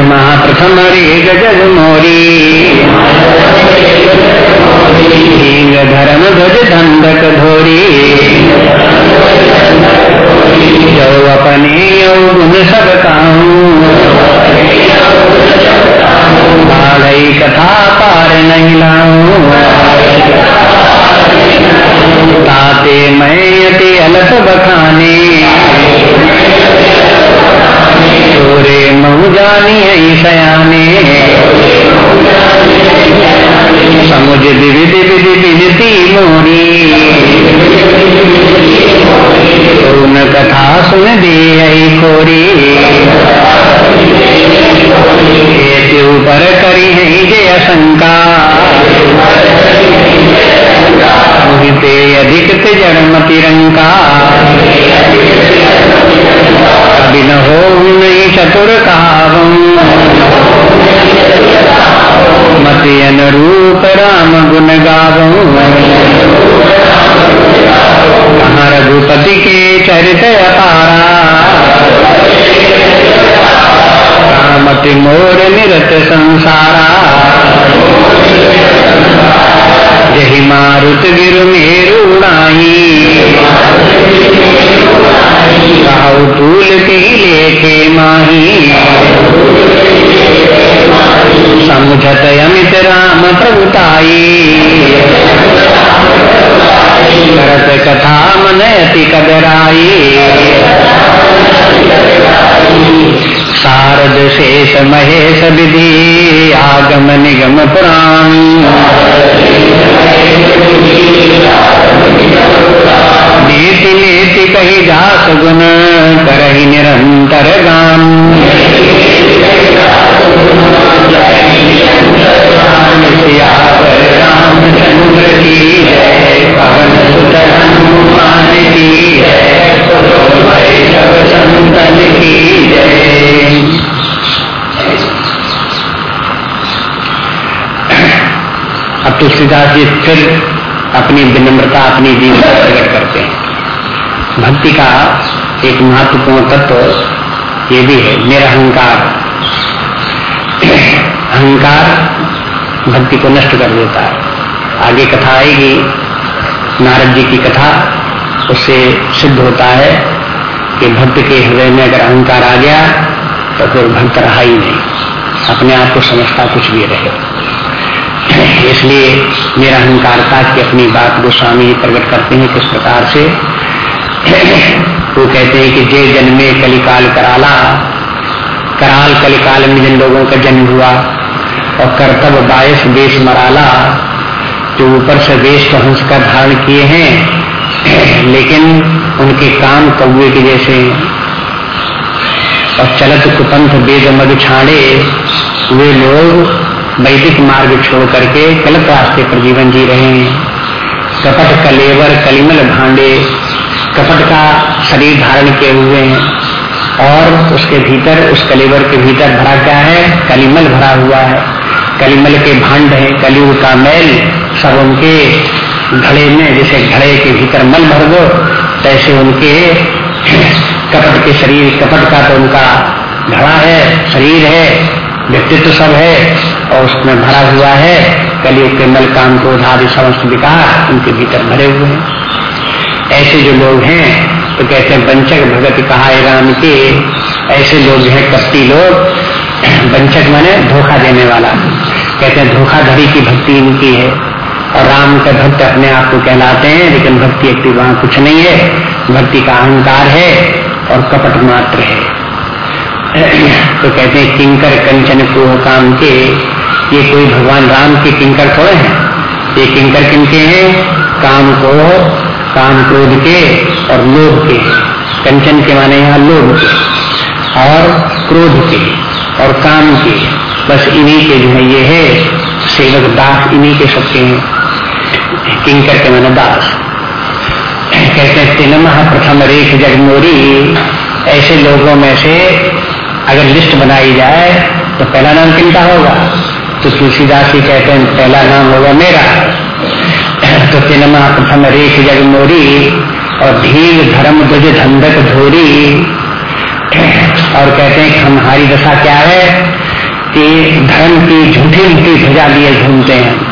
महाप्रथम रे गजब मोरी। धर्म ध्वज धंधक धोरी। जो अपने गुण सब कथा पार नहीं लाऊं। ताते मैं अलत बखाने। तोरे महु जानी सयाने। समुझ विविध विधि विजती मोरी। उन कथा सुन दे खोरी ऊपर करी। है जय शंका मोहिते अधिक जड़मति रंका कभी न हो नहीं चतुर कहावम अनुरूप राम गुण कहाँ रघुपति के चरित अपारा। मति मोर निरत संसारा। जही मारुत गिर मेरुणाई कहु तूल की लेखे माही। समझत अमित राम प्रभुताई। करत कथा मन अति कदराई। शारद शेष महेश विधि, आगम निगम पुराण। नीति नीति कही जास गुण करही निरंतर गान। रामचंद्र की जय पवन सुत हनुमान की जय। संतन की जय अब तुलसीदास जी फिर अपनी विनम्रता, अपनी जीवन प्रकट करते हैं। भक्ति का एक महत्वपूर्ण तत्व ये भी है निरहंकार अहंकार भक्ति को नष्ट कर देता है। आगे कथा आएगी, नारद जी की कथा उससे सिद्ध होता है। कि भक्त के हृदय में अगर अहंकार आ गया तो फिर भक्त रहा ही नहीं। अपने आप को समझता कुछ भी रहे। इसलिए मेरा अहंकारता की अपनी बात गोस्वामी प्रकट करते हैं किस प्रकार से। वो कहते हैं कि जे जन्मे कलिकाल कराला, कराल कलिकाल में जिन लोगों का जन्म हुआ, और कर्तव्य बायस देश मराला, जो ऊपर से देश तो हंस का धारण किए हैं लेकिन उनके काम कौए के जैसे। और चलत कुपंथ वेद मध छाड़े, वे लोग वैदिक मार्ग छोड़ करके गलत रास्ते पर जीवन जी रहे हैं। कपट कलेवर कलिमल भांडे, कपट का शरीर धारण किए हुए हैं। और उसके भीतर, उस कलेवर के भीतर भरा क्या है? कलिमल भरा हुआ है। कलिमल के भांड है कलयुग का मैल सब उनके घड़े में, जैसे घड़े के भीतर मल भर दो, तैसे उनके कपट के शरीर, कपट का तो उनका घड़ा है, शरीर है, व्यक्तित्व सब है, और उसमें भरा हुआ है कलयुग के मल, काम को आदि समस्त विकार उनके भीतर भरे हुए हैं। ऐसे जो लोग हैं तो कहते हैं पंचक भगत कहा राम के। ऐसे लोग हैं, कपटी लोग। वंचक माने धोखा देने वाला। कहते हैं, धोखाधड़ी की भक्ति इनकी है। और राम के भक्त अपने आप को कहलाते हैं, लेकिन भक्ति एक वहाँ कुछ नहीं है। भक्ति का अहंकार है और कपट मात्र है। तो कहते हैं, किंकर कंचन को काम के, ये कोई भगवान राम के किंकर थोड़े हैं? ये किंकर किनके हैं? काम को, काम क्रोध के और लोभ के। कंचन के माने यहाँ लोभ के और क्रोध के और काम के। बस इन्हीं के जो है, ये है, सेवक दास इन्हीं के सबके हैं। किंकर के मैंने दास कहते हैं तीन प्रथम रेख जगमोरी ऐसे लोगों में से अगर लिस्ट बनाई जाए तो पहला नाम किनका होगा? तो तुलसीदास ही कहते हैं, पहला नाम होगा मेरा। तो तीन प्रथम रेख जगमोरी और धीर धर्म दुज धंधक धोरी। और कहते हैं, हमारी दशा क्या है? कि धर्म की झूठी झूठी ध्वजा लिए घूमते हैं।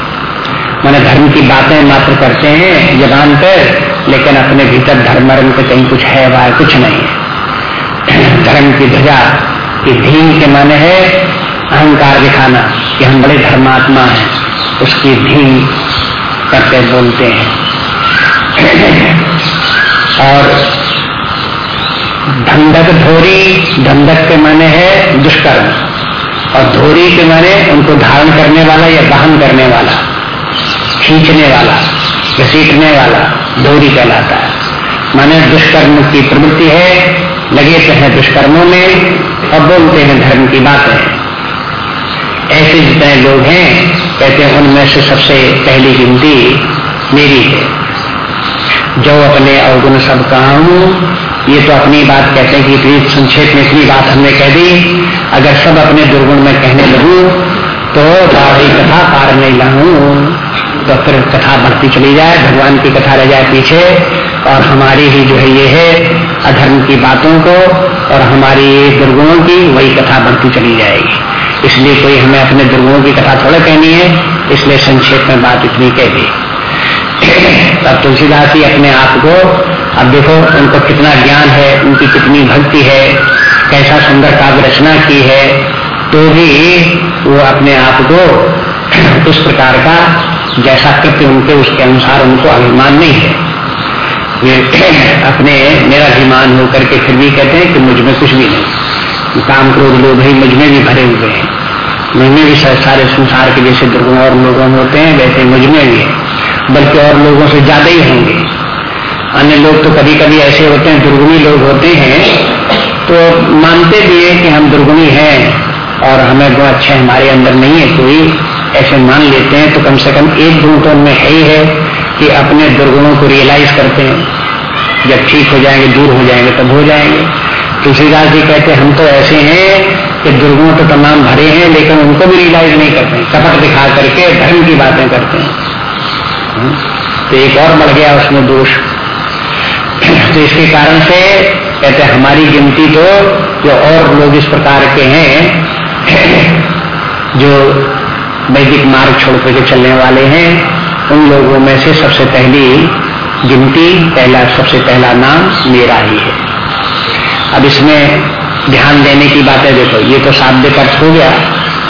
मैंने धर्म की बातें मात्र करते हैं जबान पर लेकिन अपने भीतर धर्म मर्म के कहीं कुछ है, वह, कुछ नहीं है। धर्म की ध्वजा, की धीम के माने है, अहंकार दिखाना, कि हम बड़े धर्मात्मा हैं, उसकी धीम करते बोलते हैं। और धंधक धोरी, धंधक के माने है दुष्कर्म, और धोरी के माने उनको धारण करने वाला या वाहन करने वाला। खींचने वाला, घसीटने वाला धोरी कहलाता है। माने दुष्कर्म की प्रवृत्ति है लगे तो हैं दुष्कर्मों में और बोलते हैं धर्म की बातें। ऐसे जितने लोग हैं, कहते हैं, उनमें से सबसे पहली गिनती मेरी है। जो अपने अवगुण सब कहा हूँ ये तो अपनी बात कहते हैं कि इतनी संक्षेप में इतनी बात हमने कह दी। अगर सब अपने दुर्गुण में कहने लगू तो दाढ़ी कथा पार नहीं लाऊ। तो फिर कथा बढ़ती चली जाए, भगवान की कथा रह जाए पीछे, और हमारी ही जो है ये है अधर्म की बातों को, और हमारी दुर्गुणों की वही कथा बढ़ती चली जाएगी। इसलिए कोई हमें अपने दुर्गुणों की कथा थोड़ा कहनी है, इसलिए संक्षेप में बात इतनी कह दी। तब तुलसीदास ही अपने आप को, अब देखो उनको कितना ज्ञान है, उनकी कितनी भक्ति है, कैसा सुंदर काव्य रचना की है तो भी वो अपने आप को उस प्रकार का जैसा कृत्य उनके उसके अनुसार उनको अभिमान नहीं है। वे अपने मेरा अभिमान होकर के फिर भी कहते हैं कि मुझमें कुछ भी नहीं। काम क्रोध लोग ही मुझमें भी भरे हुए हैं। मुझमें भी सारे संसार के जैसे दुर्गुण और लोगों में होते हैं, वैसे मुझमें भी है। बल्कि और लोगों से ज़्यादा ही होंगे। अन्य लोग तो कभी कभी ऐसे होते हैं, दुर्गुणी लोग होते हैं तो मानते भी है कि हम दुर्गुणी हैं और हमें गुण अच्छे हमारे अंदर नहीं है कोई। ऐसे मान लेते हैं तो कम से कम एक गुण तो उनमें है ही है कि अपने दुर्गुणों को रियलाइज़ करते हैं। जब ठीक हो जाएँगे, दूर हो जाएँगे, तब हो जाएँगे। तुलसीदास जी कहते हम तो ऐसे हैं कि दुर्गुण तो तमाम भरे हैं, लेकिन उनको भी रियलाइज़ नहीं करते कपट दिखा करके धर्म की बातें करते हैं। तो एक और बढ़ गया उसमें दोष। तो इसके कारण से कहते हमारी गिनती तो जो और लोग इस प्रकार के हैं, जो वैदिक मार्ग छोड़ करके चलने वाले हैं। उन लोगों में से सबसे पहली गिनती, पहला, सबसे पहला नाम मेरा ही है। अब इसमें ध्यान देने की बात है, देखो, ये तो शाब्दिक अर्थ हो गया।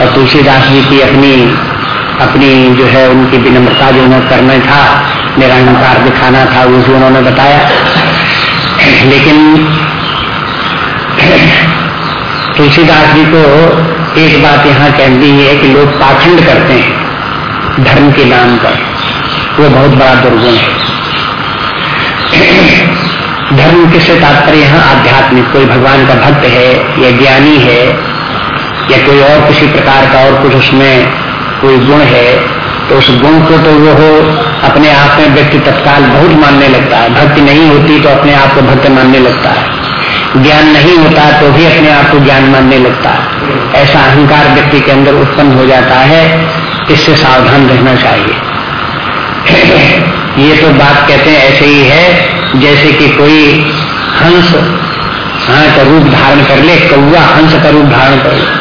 और तुलसीदास जी की अपनी अपनी जो है, उनकी विनम्रता जो उन्हें करना था निरंकार दिखाना था, वो भी उन्होंने बताया। लेकिन तुलसीदास जी को एक बात यहाँ कहती है कि लोग पाखंड करते हैं धर्म के नाम पर। वो बहुत बड़ा दुर्गुण है। धर्म किससे तात्पर्य? यहाँ आध्यात्मिक। कोई भगवान का भक्त है, या ज्ञानी है, या कोई और किसी प्रकार का और कुछ उसमें कोई गुण है तो उस गुण को तो वो हो अपने आप में व्यक्ति तत्काल बहुत मानने लगता है। भक्ति नहीं होती तो अपने आप को भक्त मानने लगता है। ज्ञान नहीं होता तो भी अपने आप को ज्ञान मानने लगता है। ऐसा अहंकार व्यक्ति के अंदर उत्पन्न हो जाता है, इससे सावधान रहना चाहिए। ये तो बात कहते हैं, ऐसे ही है, जैसे कि कोई हंस हाँ का रूप धारण कर ले कौआ हंस का रूप धारण कर ले।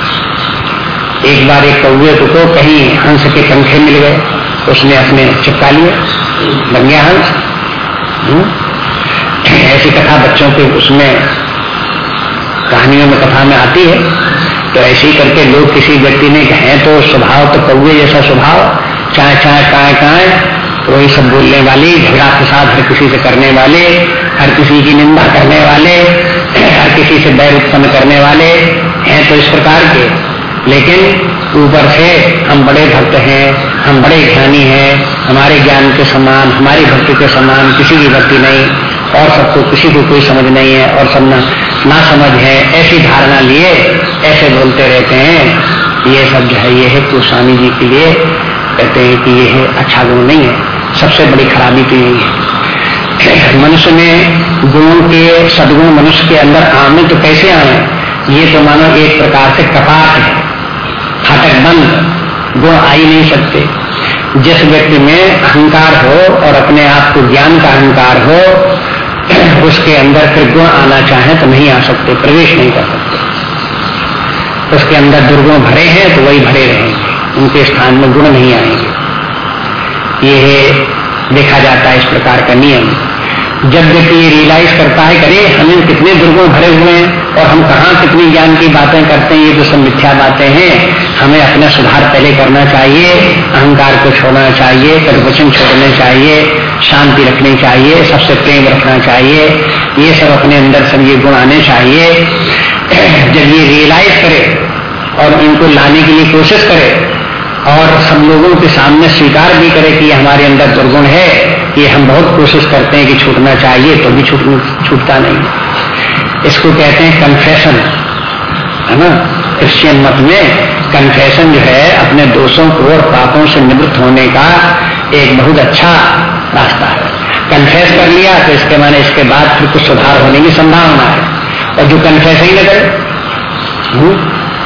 एक बार एक कौए को तो कहीं हंस के पंखे मिल गए, उसने अपने चिपका लिए, बन गया हंस। हम्म? ऐसी कथा बच्चों के उसमें, कहानियों में कथा में आती है। तो ऐसे ही करके लोग किसी व्यक्ति ने कहे तो स्वभाव तो कौए जैसा स्वभाव चाहे चाहे काए काए वही सब बोलने वाली, झगड़ा फसाद हर किसी से करने वाले, हर किसी की निंदा करने वाले, हर किसी से बैर उत्पन्न करने वाले, हैं तो इस प्रकार के। लेकिन ऊपर से हम बड़े भक्त हैं, हम बड़े ज्ञानी हैं, हमारे ज्ञान के समान, हमारी भक्ति के समान, किसी की भक्ति नहीं, और सबको किसी को कोई समझ नहीं है, और सब ना समझ है, ऐसी धारणा लिए, ऐसे बोलते रहते हैं। ये सब जो है, ये है तो स्वामी जी के लिए, कहते हैं कि ये है अच्छा गुण नहीं है, सबसे बड़ी खराबी तो यही है। मनुष्य में गुणों के, सदगुण मनुष्य के अंदर आने तो कैसे आए? ये तो मानो एक प्रकार से कपाट है, फाटक बंद, गुण आ ही नहीं सकते। जिस व्यक्ति में अहंकार हो और अपने आप को ज्ञान का अहंकार हो उसके अंदर गुण आना चाहे तो नहीं आ सकते, प्रवेश नहीं कर सकते। उसके अंदर दुर्गुण भरे हैं तो वही भरे रहेंगे, उनके स्थान में गुण नहीं आएँगे। ये देखा जाता है इस प्रकार का नियम। जब व्यक्ति ये रियलाइज़ करता है करे हमें कितने दुर्गुण भरे हुए हैं और हम कहाँ कितनी ज्ञान की बातें करते हैं, ये तो सब मिथ्या बातें हैं, हमें अपना सुधार पहले करना चाहिए, अहंकार को छोड़ना चाहिए कर्वचन छोड़ने चाहिए शांति रखनी चाहिए, सबसे प्रेम रखना चाहिए। ये सब अपने अंदर सब ये गुण आने चाहिए। जब ये रियलाइज़ करे और इनको लाने के लिए कोशिश करे और सब लोगों के सामने स्वीकार भी करे कि हमारे अंदर दुर्गुण है कि हम बहुत कोशिश करते हैं कि छूटना चाहिए तो भी छूट, छूटता नहीं। इसको कहते हैं कन्फेशन है ना? क्रिश्चियन मत में कन्फेशन जो है, अपने दोषों को और पापों से निवृत्त होने का एक बहुत अच्छा रास्ता है। कन्फेस कर लिया तो इसके माने इसके बाद फिर कुछ सुधार होने की संभावना है। और जो कन्फेस ही न करे हम्म,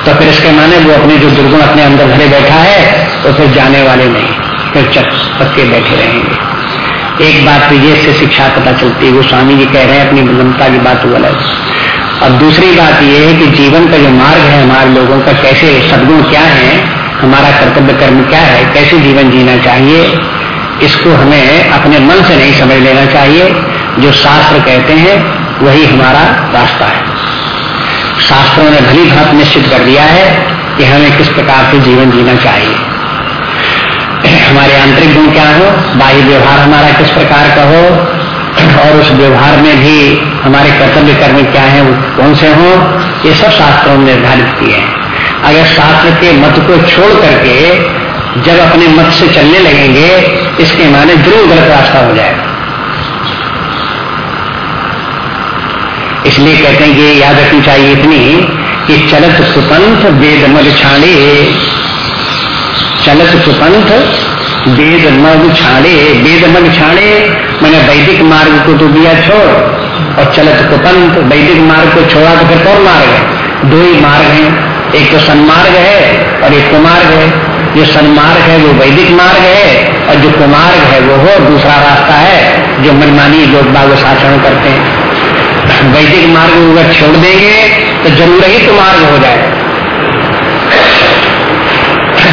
तो फिर इसके माने वो अपने जो दुर्गुण अपने अंदर भरे बैठा है तो फिर जाने वाले नहीं। फिर चक पक्के बैठे रहेंगे। एक बात तो ये से शिक्षा पता चलती है वो स्वामी जी कह रहे हैं अपनी बुलंदता की बात वो अलग और दूसरी बात ये है कि जीवन का जो मार्ग है हमारे लोगों का कैसे सदगुण क्या है हमारा कर्तव्य कर्म क्या है कैसे जीवन जीना चाहिए इसको हमें अपने मन से नहीं समझ लेना चाहिए। जो शास्त्र कहते हैं, वही हमारा रास्ता है। शास्त्रों ने भली भात निश्चित कर दिया है कि हमें किस प्रकार से जीवन जीना चाहिए। हमारे आंतरिक गुण क्या हो? बाह्य व्यवहार हमारा किस प्रकार का हो? और उस व्यवहार में भी हमारे कर्तव्य कर्म क्या है कौन से हो? ये सब शास्त्रों ने निर्धारित किए हैं। अगर शास्त्र के मत को छोड़ करके जब अपने मत से चलने लगेंगे, इसके माने ज़रूर गलत रास्ता हो जाएगा। इसलिए कहते हैं कि याद रखनी चाहिए इतनी कि चलत सुपंथ वेद मग छाड़े। चलत सुपंथ वेद मग छाड़े। वेद मग छाड़े मैंने वैदिक मार्ग को तो दिया छोड़, और चलत कुपंथ वैदिक मार्ग को छोड़ा तो फिर कौन मार्ग है? दो ही मार्ग हैं, एक तो सन्मार्ग है और एक कुमार्ग है। जो सन्मार्ग है, वो वैदिक मार्ग है और जो कुमार्ग है, वो हो दूसरा रास्ता है, जो मनमानी लोग बाग शासन करते हैं। वैदिक मार्ग अगर छोड़ देंगे तो ज़रूर ही तो मार्ग हो जाए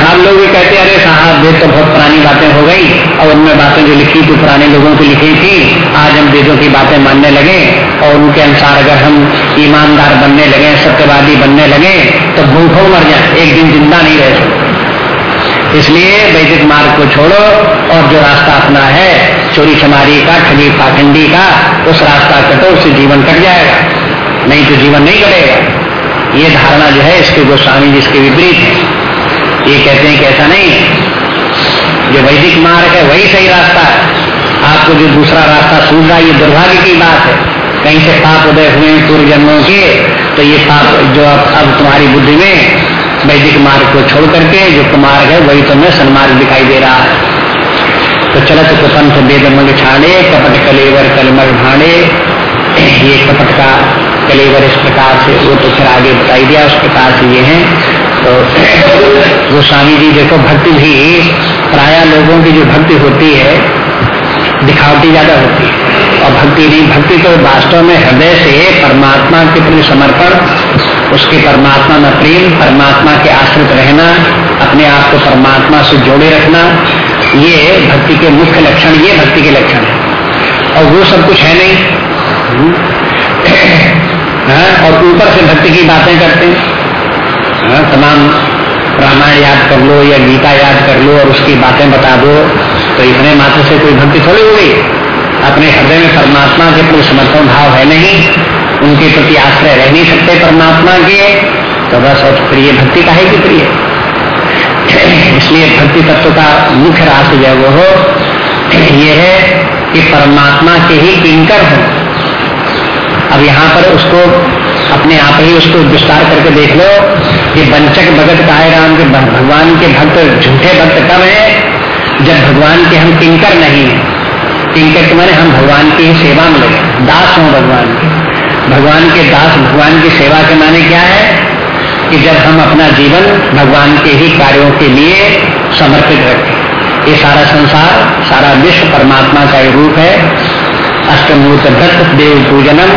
हम लोग भी कहते हैं, अरे साहब, वेद तो बहुत पुरानी बातें हो गई, और उनमें बातें जो लिखी थी, पुराने लोगों की लिखी थी, आज हम वेदों की बातें मानने लगे, और उनके अनुसार अगर हम ईमानदार बनने लगे, सत्यवादी बनने लगे तो भूखों मर जाए, एक दिन ज़िंदा नहीं रह सकते। इसलिए वैदिक मार्ग को छोड़ो और जो रास्ता अपना है चोरी चमारी का ठगी पाखंडी का उस रास्ता कटो उससे जीवन कट जाएगा। नहीं तो जीवन नहीं कटेगा। ये धारणा जो है इसके गोस्वामी जी इसके विपरीत है। ये कहते हैं कि ऐसा नहीं। जो वैदिक मार्ग है वही सही रास्ता है। आपको जो दूसरा रास्ता सूझ रहा है ये दुर्भाग्य की बात है। कहीं से पाप उदय हुए पूर्व जन्मों के तो ये पाप जो अब, अब तुम्हारी बुद्धि में वैदिक मार्ग को छोड़ करके जो कुमार्ग है, वही तुम्हें सन्मार्ग दिखाई दे रहा है। तो चलत कुपंथ वेद मंग छाड़े कपट कलेवर कलमर भाड़े ये कपट का कलेवर इस प्रकार से, वो तो फिर आगे बताई दिया, उस प्रकार से ये है। तो वो स्वामी जी देखो, भक्ति भी, प्राय लोगों की जो भक्ति होती है, दिखावटी ज़्यादा होती है। और भक्ति नहीं, भक्ति तो वास्तव में हृदय से परमात्मा के प्रति समर्पण उसके परमात्मा में प्रेम परमात्मा के आश्रित रहना अपने आप को परमात्मा से जोड़े रखना ये भक्ति के मुख्य लक्षण ये भक्ति के लक्षण है। और वो सब कुछ है नहीं। हम्म। हाँ, और ऊपर से भक्ति की बातें करते हैं। हाँ, तमाम रामायण याद कर लो या गीता याद कर लो और उसकी बातें बता दो तो इतने मात्र से कोई भक्ति थोड़ी हो गई। अपने हृदय में परमात्मा के प्रति समर्पण भाव है नहीं। उनके प्रति आश्रय रह नहीं सकते परमात्मा के तो बस और प्रिय भक्ति का है कि प्रिय? इसलिए भक्ति तत्व का मुख्य राशि जो वो हो, ये है कि परमात्मा के ही किंकर हो। अब यहाँ पर उसको, अपने आप ही उसको विस्तार करके देख लो कि वंचक भगत कहे राम के, भगवान के भक्त झूठे भक्त कब है? जब भगवान के हम किंकर नहीं है। किंकर के माने हम भगवान की ही सेवा में लगे दास हों भगवान के। भगवान के दास, भगवान की सेवा के माने क्या है? कि जब हम अपना जीवन भगवान के ही कार्यों के लिए समर्पित रखें। ये सारा संसार, सारा विश्व परमात्मा का ही रूप है। अष्टमूर्त भक्त देव पूजनम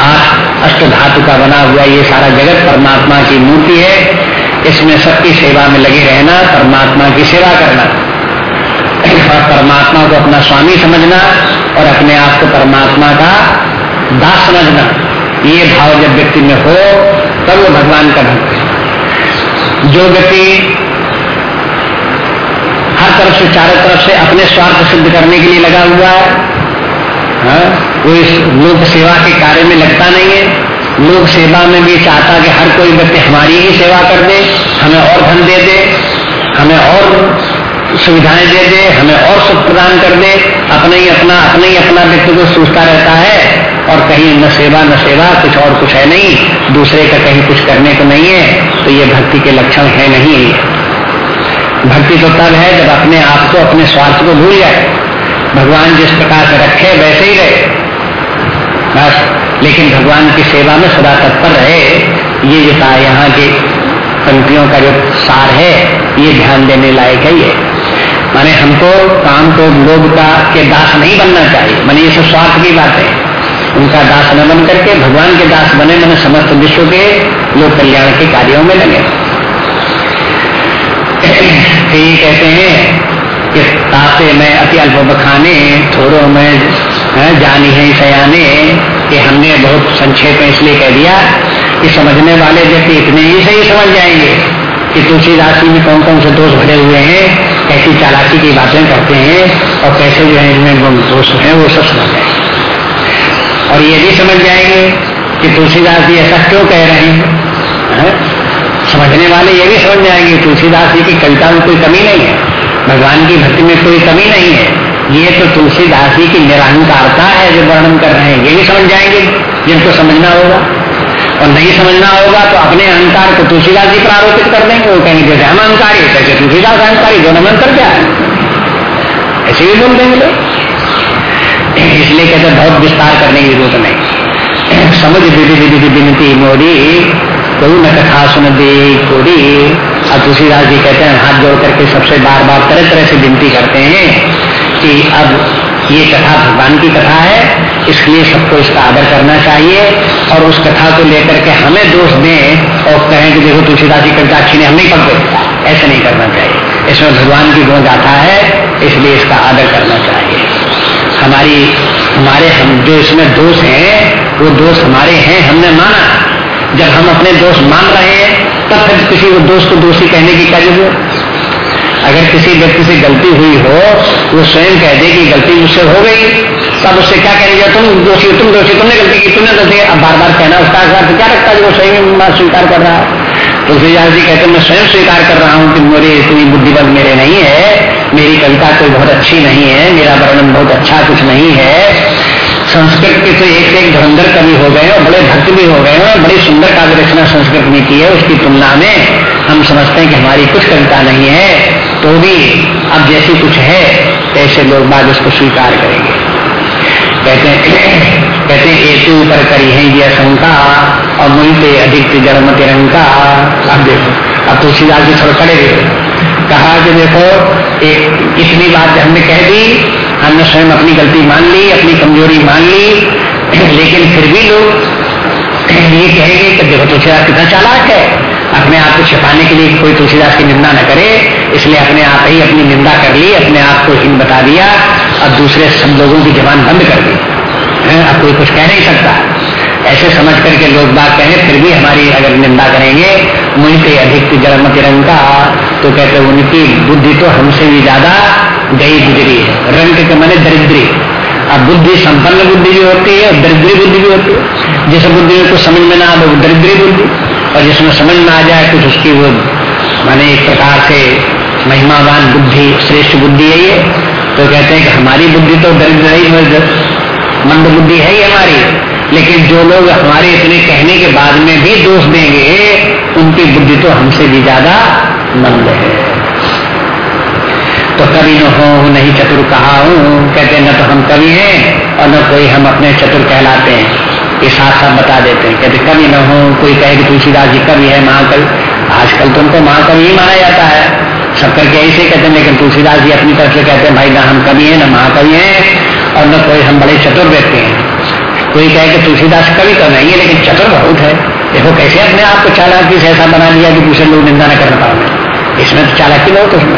आठ अष्ट धातु का बना हुआ ये सारा जगत परमात्मा की मूर्ति है। इसमें सबकी सेवा में लगे रहना, परमात्मा की सेवा करना। और परमात्मा को अपना स्वामी समझना और अपने आप को परमात्मा का दास समझना ये भाव जब व्यक्ति में हो, तब वो भगवान का भक्त है। जो व्यक्ति हर तरफ़ से, चारों तरफ़ से अपने स्वार्थ सिद्ध करने के लिए लगा हुआ है, हा? वो इस लोक सेवा के कार्य में लगता नहीं है। लोक सेवा में भी चाहता कि हर कोई व्यक्ति हमारी ही सेवा कर दे, हमें और धन दे दे, हमें और सुविधाएँ दे दे, हमें और सुख प्रदान कर दे। अपने ही अपना, अपने ही अपना व्यक्ति को सोचता रहता है। और कहीं न सेवा न सेवा, कुछ और कुछ है नहीं, दूसरे का कहीं कुछ करने को नहीं है तो ये भक्ति के लक्षण है नहीं। भक्ति तो तब है जब अपने आप को, अपने स्वार्थ को भूल जाए। भगवान जिस प्रकार से रखे, वैसे ही रहे। बस, लेकिन भगवान की सेवा में सदा तत्पर रहे। ये जो था यहाँ के पंक्तियों का जो सार है, ये ध्यान देने लायक है ये। माने हमको काम को लोग का के दास नहीं बनना चाहिए। माने ये सब स्वार्थ की बात है। उनका दास न बन करके, भगवान के दास बने, मैंने समस्त विश्व के लोक कल्याण के कार्यों में लगे। फिर ये कहते हैं कि ताते में अति अल्प बखाने थोड़ो में जानी है, सयाने, कि हमने बहुत संक्षेप में इसलिए कह दिया कि समझने वाले व्यक्ति इतने ही सही समझ जाएँगे कि तुलसीदास राशि में कौन कौन से दोष भरे हुए हैं, कैसी चालाकी की बातें करते हैं, और कैसे जो है इनमें दोष हैं, वो सब समझ जाएँगे। और ये भी समझ जाएँगे कि तुलसीदास जी ऐसा क्यों कह रहे हैं? है? समझने वाले ये भी समझ जाएँगे, तुलसीदास जी की कविता में कोई कमी नहीं है। भगवान की भक्ति में कोई कमी नहीं है। ये तो तुलसीदास जी की निरहंकारता है जो वर्णन कर रहे हैं। ये भी समझ जाएँगे, जिनको समझना होगा। और नहीं समझना होगा तो अपने अहंकार को तुलसीदास जी पर आरोपित कर देंगे। वो कहेंगे जैसे हम अहंकारी कैसे तुलसीदास अहंकारी दोनों में अंतर क्या है? ऐसे भी बोल देंगे इसलिए कहते बहुत विस्तार करने की ज़रूरत नहीं। समझ विधि विधि विनती मोरी कोई न कथा सुन दे कोरी अब तुलसीदास जी कहते हैं, हाथ जोड़ करके सबसे बार बार तरह तरह से विनती करते हैं कि अब ये कथा भगवान की कथा है इसलिए सबको इसका आदर करना चाहिए और उस कथा को लेकर के हमें दोष दें और कहें कि देखो तुलसीदास जी कविता नहीं हम नहीं पढ़ते ऐसे नहीं करना चाहिए। इसमें भगवान की गुण गाथा है, इसलिए इसका आदर करना चाहिए। हमारी, हमारे हम जो इसमें दोष हैं, वो दोष हमारे हैं, हमने माना। जब हम अपने दोष मान रहे हैं, तब फिर किसी को दोष को दोषी कहने की क्या ज़रूरत? अगर किसी व्यक्ति से गलती हुई हो, वो स्वयं कह दे कि गलती मुझसे हो गई। तब उससे क्या कहेंगे तुम दोषी तुम दोषी, तुमने गलती की, तुमने गलती अब बार बार कहना उसका अर्थ क्या रखता है वो स्वयं स्वीकार कर रहा है? तुलसीदास जी कहते मैं स्वयं स्वीकार कर रहा हूँ कि मेरे इतनी बुद्धिबल मेरे नहीं है। मेरी कविता कोई बहुत अच्छी नहीं है, मेरा वर्णन बहुत अच्छा कुछ नहीं है। संस्कृत के तो एक एक धुरंधर कवि हो गए और बड़े भक्त भी हो गए और बड़ी सुंदर काव्य रचना संस्कृत में की है। उसकी तुलना में हम समझते हैं कि हमारी कुछ कविता नहीं है तो भी अब जैसी कुछ है, ऐसे लोग बाद उसको स्वीकार करेंगे। कहते हैं कहते हैं एक ऊपर करी है यह शंका और मुझ पे अधिक जन्म तिरंका अब देखो, अब तुलसीदास जी थोड़ा खड़े कहा कि देखो, एक इतनी बात हमने कह दी, हमने स्वयं अपनी गलती मान ली, अपनी कमज़ोरी मान ली, लेकिन फिर भी लोग ये कहेंगे कि देखो, तुलसीदास कितना चालाक है। अपने आप को छिपाने के लिए कोई तुलसीदास की निंदा न करे। इसलिए अपने आप ही अपनी निंदा कर ली, अपने आप को हीन बता दिया, और दूसरे सब लोगों की जबान बंद कर दी। अब कोई कुछ कह नहीं सकता। ऐसे समझ करके लोग बात कहें, फिर भी हमारी अगर निंदा करेंगे मुझे अधिक जलम तिरंगा तो कहते उनकी बुद्धि तो हमसे भी ज़्यादा गई गुजरी है। रंग के मैंने दरिद्री। अब बुद्धि संपन्न बुद्धि भी होती है और दरिद्री बुद्धि भी होती है। जिस बुद्धि में कुछ समझ में ना आए, वो दरिद्री बुद्धि। और जिसमें समझ में आ जाए, कुछ उसकी वो माने एक प्रकार से महिमावान बुद्धि, श्रेष्ठ बुद्धि है ये। तो कहते हैं कि हमारी बुद्धि तो दरिद्र ही मंद बुद्धि है ही हमारी। लेकिन जो लोग हमारे इतने कहने के बाद में भी दोष देंगे, उनकी बुद्धि तो हमसे भी ज़्यादा मंद है। तो कवि न हो, नहीं चतुर कहा हूँ, कहते न तो हम कवि हैं और न कोई हम अपने चतुर कहलाते हैं। ये साथ साथ बता देते हैं। कहते, कवि न हो, कोई कहे कि तुलसीदास जी कवि है, महाकवि। आजकल तो उनको महाकवि ही माना जाता है। सब करके ऐसे कहते हैं, लेकिन तुलसीदास जी अपनी तरफ़ से कहते हैं, भाई, ना हम कवि हैं, ना महाकवि हैं और न कोई हम बड़े चतुर व्यक्ति हैं। कोई कहे कि तुलसीदास कवि तो नहीं है लेकिन चतुर बहुत है। देखो कैसे अपने आप को चालाकी से ऐसा बना लिया कि दूसरे लोग निंदा न कर पाओगे इसमें तो चालाकी बहुत उसमें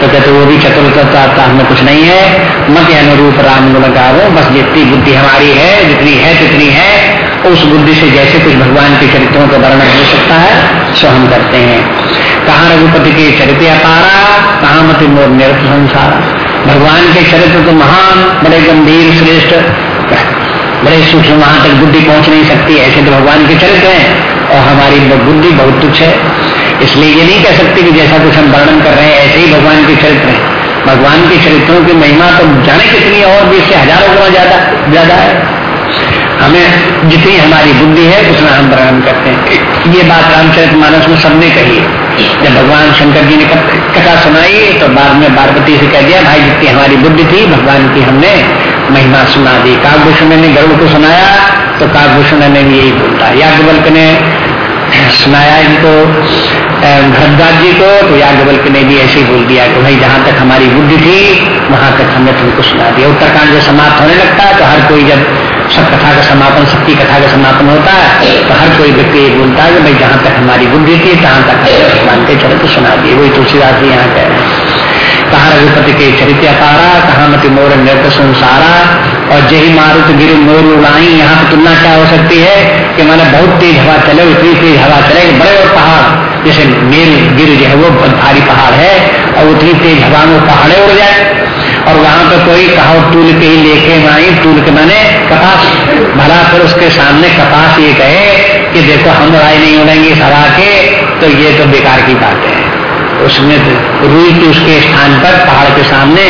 तो कहते वो भी चतुर्थता हमें कुछ नहीं है। मत अनुरूप राम गुण बस जितनी बुद्धि हमारी है, जितनी है जितनी है। उस बुद्धि से जैसे कुछ भगवान के चरित्रों का वर्णन हो सकता है, सो हम करते हैं। कहा रघुपति के चरित्र अपारा, कहा मत मोर निरत संसार। भगवान के चरित्र तो महान, बड़े गंभीर, श्रेष्ठ। बड़े सूक्ष्म वहाँ तक बुद्धि पहुँच नहीं सकती, ऐसे तो भगवान के चरित्र हैं, और हमारी बुद्धि बहुत तुच्छ है। इसलिए ये नहीं कह सकते कि जैसा कुछ हम वर्णन कर रहे हैं, ऐसे ही भगवान के चरित्र हैं। भगवान के चरित्रों की महिमा तो जाने कितनी और भी इससे हज़ारों गुना ज़्यादा ज़्यादा है। हमें जितनी हमारी बुद्धि है, उतना हम वर्णन करते हैं। ये बात रामचरित मानस में सबने कही है। जब भगवान शंकर जी ने कथा सुनाई तो बाद में पार्वती से कह दिया, भाई जितनी हमारी बुद्धि थी, भगवान की हमने महिमा सुना दी। काकभूषण ने गरुड़ को सुनाया तो काकभूषण ने भी यही बोलता याज्ञवल्क ने सुनाया इनको भरद्वाज जी को तो याज्ञवल्क ने भी ऐसे ही बोल दिया कि भाई जहाँ तक हमारी बुद्धि थी, वहाँ तक हमने तुमको सुना दिया। उत्तरकांड जब समाप्त होने लगता है तो हर कोई जब सब कथा का समापन, सबकी कथा का समापन होता है तो हर कोई व्यक्ति ये बोलता है कि भाई जहाँ तक हमारी बुद्धि थी तहां तक भगवान के चरित्र सुना दिए। वही तुलसीदास जी यहाँ कह रहे हैं। कहा रघुपति के चरित्र अपारा कहा मति मोर नृत्य संसारा। और जही मारुत गिर मोर उड़ाई। यहाँ पर तुलना क्या हो सकती है कि मैंने बहुत तेज हवा चले, इतनी तेज हवा चले बड़े और पहाड़। जैसे मेल गिर जो है वो बहुत भारी पहाड़ है और उतनी तेज हवा में पहाड़े उड़ जाए। और वहाँ पर कोई कहा टूल के ही लेके आई टूल के मैंने कपास। भला फिर उसके सामने कपास ये कहे कि देखो हम लड़ाई नहीं उड़ेंगे हवा के तो ये तो बेकार की बात है। उसमें रूई की उसके स्थान पर, पहाड़ के सामने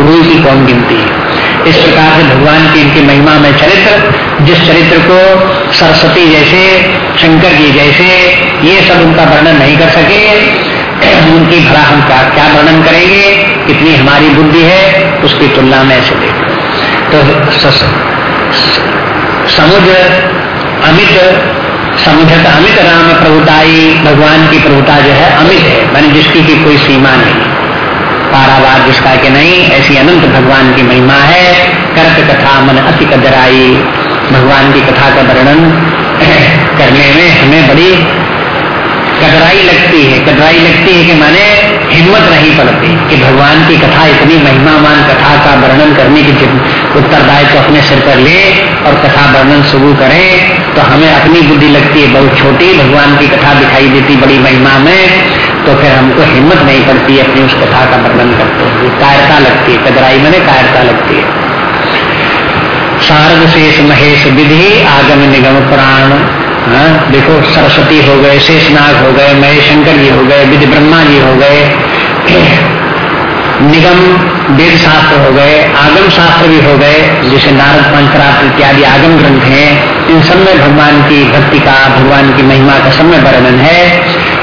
रूई की कौन गिनती है? इस प्रकार से भगवान की इनकी महिमा में चरित्र, जिस चरित्र को सरस्वती जैसे, शंकर जी जैसे, ये सब उनका वर्णन नहीं कर सके, उनकी भरा हम क्या क्या वर्णन करेंगे? कितनी हमारी बुद्धि है, उसकी तुलना में ऐसे तो समुद्र, अमित का अमित राम प्रभुताई। भगवान की प्रभुता जो है अमित है मैंने जिसकी की कोई सीमा नहीं। पारावार जिसका कि नहीं, ऐसी अनंत भगवान की महिमा है। कर्त कथा मन अति कदराई। भगवान की कथा का वर्णन करने में हमें बड़ी कदराई लगती है। कदराई लगती है कि माने हिम्मत नहीं पड़ती कि भगवान की कथा, इतनी महिमावान कथा का वर्णन करने की उत्तरदायित्व तो अपने सिर पर ले और कथा वर्णन शुरू करें। तो हमें अपनी बुद्धि लगती है, बहुत छोटी, भगवान की कथा दिखाई देती, बड़ी महिमा में तो फिर हमको हिम्मत नहीं पड़ती, अपनी उस कथा का वर्णन करते हुए। कायरता लगती है कदराई मैंने कायरता लगती है। शारद शेष महेश विधि, आगम निगम पुराण। हाँ देखो, सरस्वती हो गए, शेषनाग हो गए महेश शंकर जी हो गए, विधि ब्रह्मा जी हो गए। निगम, वेद शास्त्र हो गए, आगम शास्त्र भी हो गए, जैसे नारद पंचरात्र इत्यादि आगम ग्रंथ हैं। इन सब में भगवान की भक्ति का, भगवान की महिमा का सब में वर्णन है।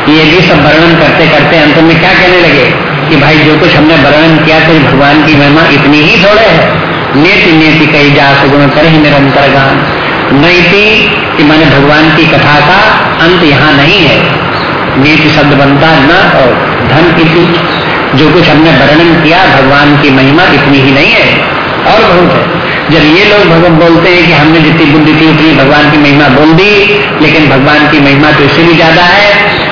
ये भी सब वर्णन करते करते अंत में क्या कहने लगे? कि भाई जो कुछ हमने वर्णन किया तो भगवान की महिमा इतनी ही थोड़े है। नेति नेति कई जा, सुगुण कर ही निरंतर गान। थी कि मैंने भगवान की कथा का अंत यहाँ नहीं है। नीति शब्द बनता न, और धन की जो कुछ हमने वर्णन किया, भगवान की महिमा इतनी ही नहीं है, और बहुत है। जब ये लोग भगवान बोलते हैं कि हमने जितनी बुद्धि थी उतनी भगवान की महिमा बोल दी, लेकिन भगवान की महिमा तो इससे भी ज़्यादा है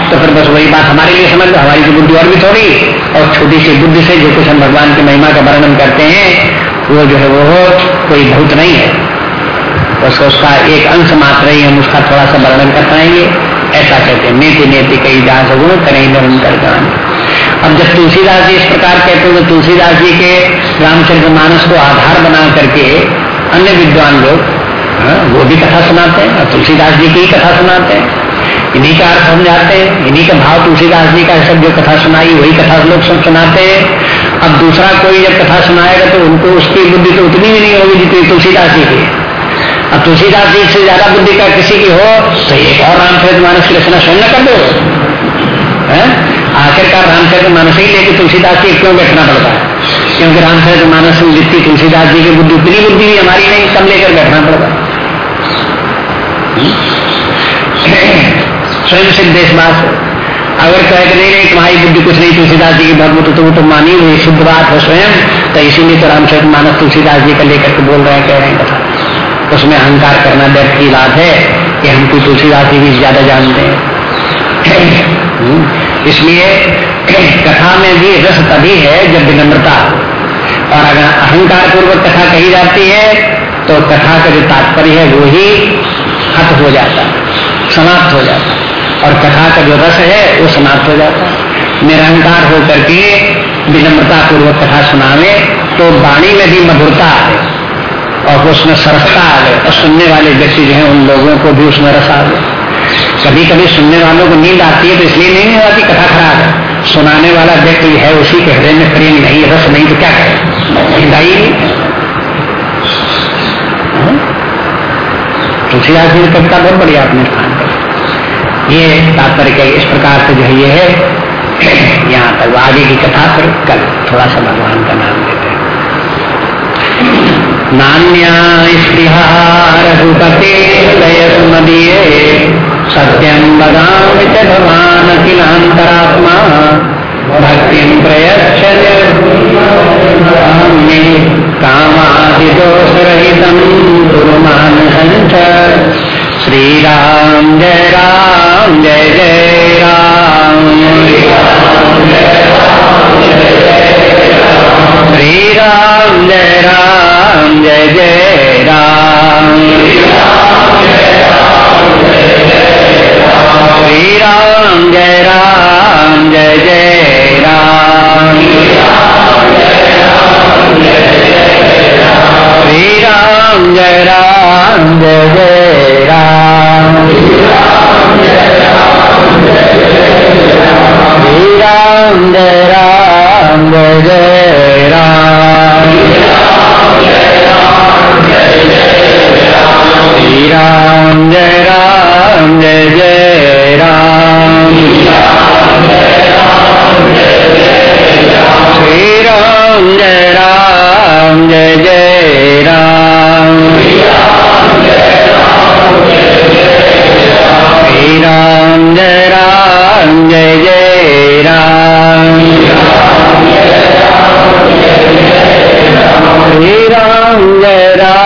तो फिर बस वही बात हमारे लिए समझ लो, हमारी की बुद्धि और भी थोड़ी। और छोटी सी बुद्धि से जो कुछ हम भगवान की महिमा का वर्णन करते हैं, वो जो है वो कोई बहुत नहीं है। बस उसका एक अंश मात्र ही हम उसका थोड़ा सा वर्णन कर पाएँगे। ऐसा कहते हैं नेति नेति कई दास गुण करें निरंतर गान अब जब तुलसीदास जी इस प्रकार कहते हैं तो तुलसीदास जी के रामचंद्र मानस को आधार बना करके अन्य विद्वान लोग हाँ, वो भी कथा सुनाते हैं और तुलसीदास जी की ही कथा सुनाते हैं। इन्हीं का अर्थ समझाते हैं इन्हीं का भाव तुलसीदास जी का सब जो कथा सुनाई वही कथा लोग सब सुनाते हैं। अब दूसरा कोई जब कथा सुनाएगा तो उनको उसकी बुद्धि तो उतनी भी नहीं होगी जितनी तुलसीदास जी की। अब तुलसीदास जी से ज़्यादा बुद्धि का किसी की हो तो एक और रामचरित मानस की रचना स्वयं कर दो। आखिरकार रामचरित मानस ही लेके तुलसीदास जी क्यों बैठना पड़ता है? क्योंकि रामचरित मानस जितनी तुलसीदास जी की बुद्धि, उतनी बुद्धि भी हमारी नहीं कम लेकर बैठना पड़ता स्वयं सिद्ध इस बात अगर कहे कि नहीं नहीं, तुम्हारी बुद्धि कुछ नहीं, तुलसीदास जी की बहुत तो वो तो मानी हुई शुद्ध बात है स्वयं। तो इसीलिए तो रामचरित मानस तुलसीदास जी का लेकर के बोल रहे हैं, कह रहे हैं कथा। उसमें अहंकार करना व्यर्थ की बात है कि हम कोई तुलसीदास जी भी ज़्यादा जानते हैं। इसलिए कथा में भी रस तभी है जब विनम्रता और अगर अहंकार पूर्वक कथा कही जाती है तो कथा का जो तात्पर्य है वो ही हत हो जाता समाप्त हो जाता और कथा का जो रस है, वो समाप्त हो जाता निरंकार होकर के विनम्रता पूर्वक कथा सुनावे तो वाणी में भी मधुरता आए और उसमें सरसता आ गए और सुनने वाले व्यक्ति जो है, उन लोगों को भी उसमें रस आ गए कभी कभी सुनने वालों को नींद आती है तो इसलिए नहीं आती कथा खराब है। सुनाने वाला व्यक्ति है, उसी के हृदय में प्रेम नहीं रस नहीं तो क्या करे? हिंदाई हाँ? तुलसीदास जी कविता बहुत बढ़िया आपने स्थान कर ये तात्पर्य इस प्रकार से जो है, ये है। यहाँ तक आगे की कथा पर कल थोड़ा सा भगवान का नाम लेते हैं। नान्या स्पृहा रघुपते दयस्मदीये सत्यं वदामि च भवान् अखिलान्तरात्मा। भक्तिं प्रयच्छ कामादिदोषरहितं गुरुमानहञ्च श्रीराम जय राम, जय जय राम। श्री राम जय राम, जय जय राम। जय जय राम। श्री राम, जय राम जय जय राम। श्री राम, जय राम जय जय राम। श्री राम राम। श्री राम जय राम।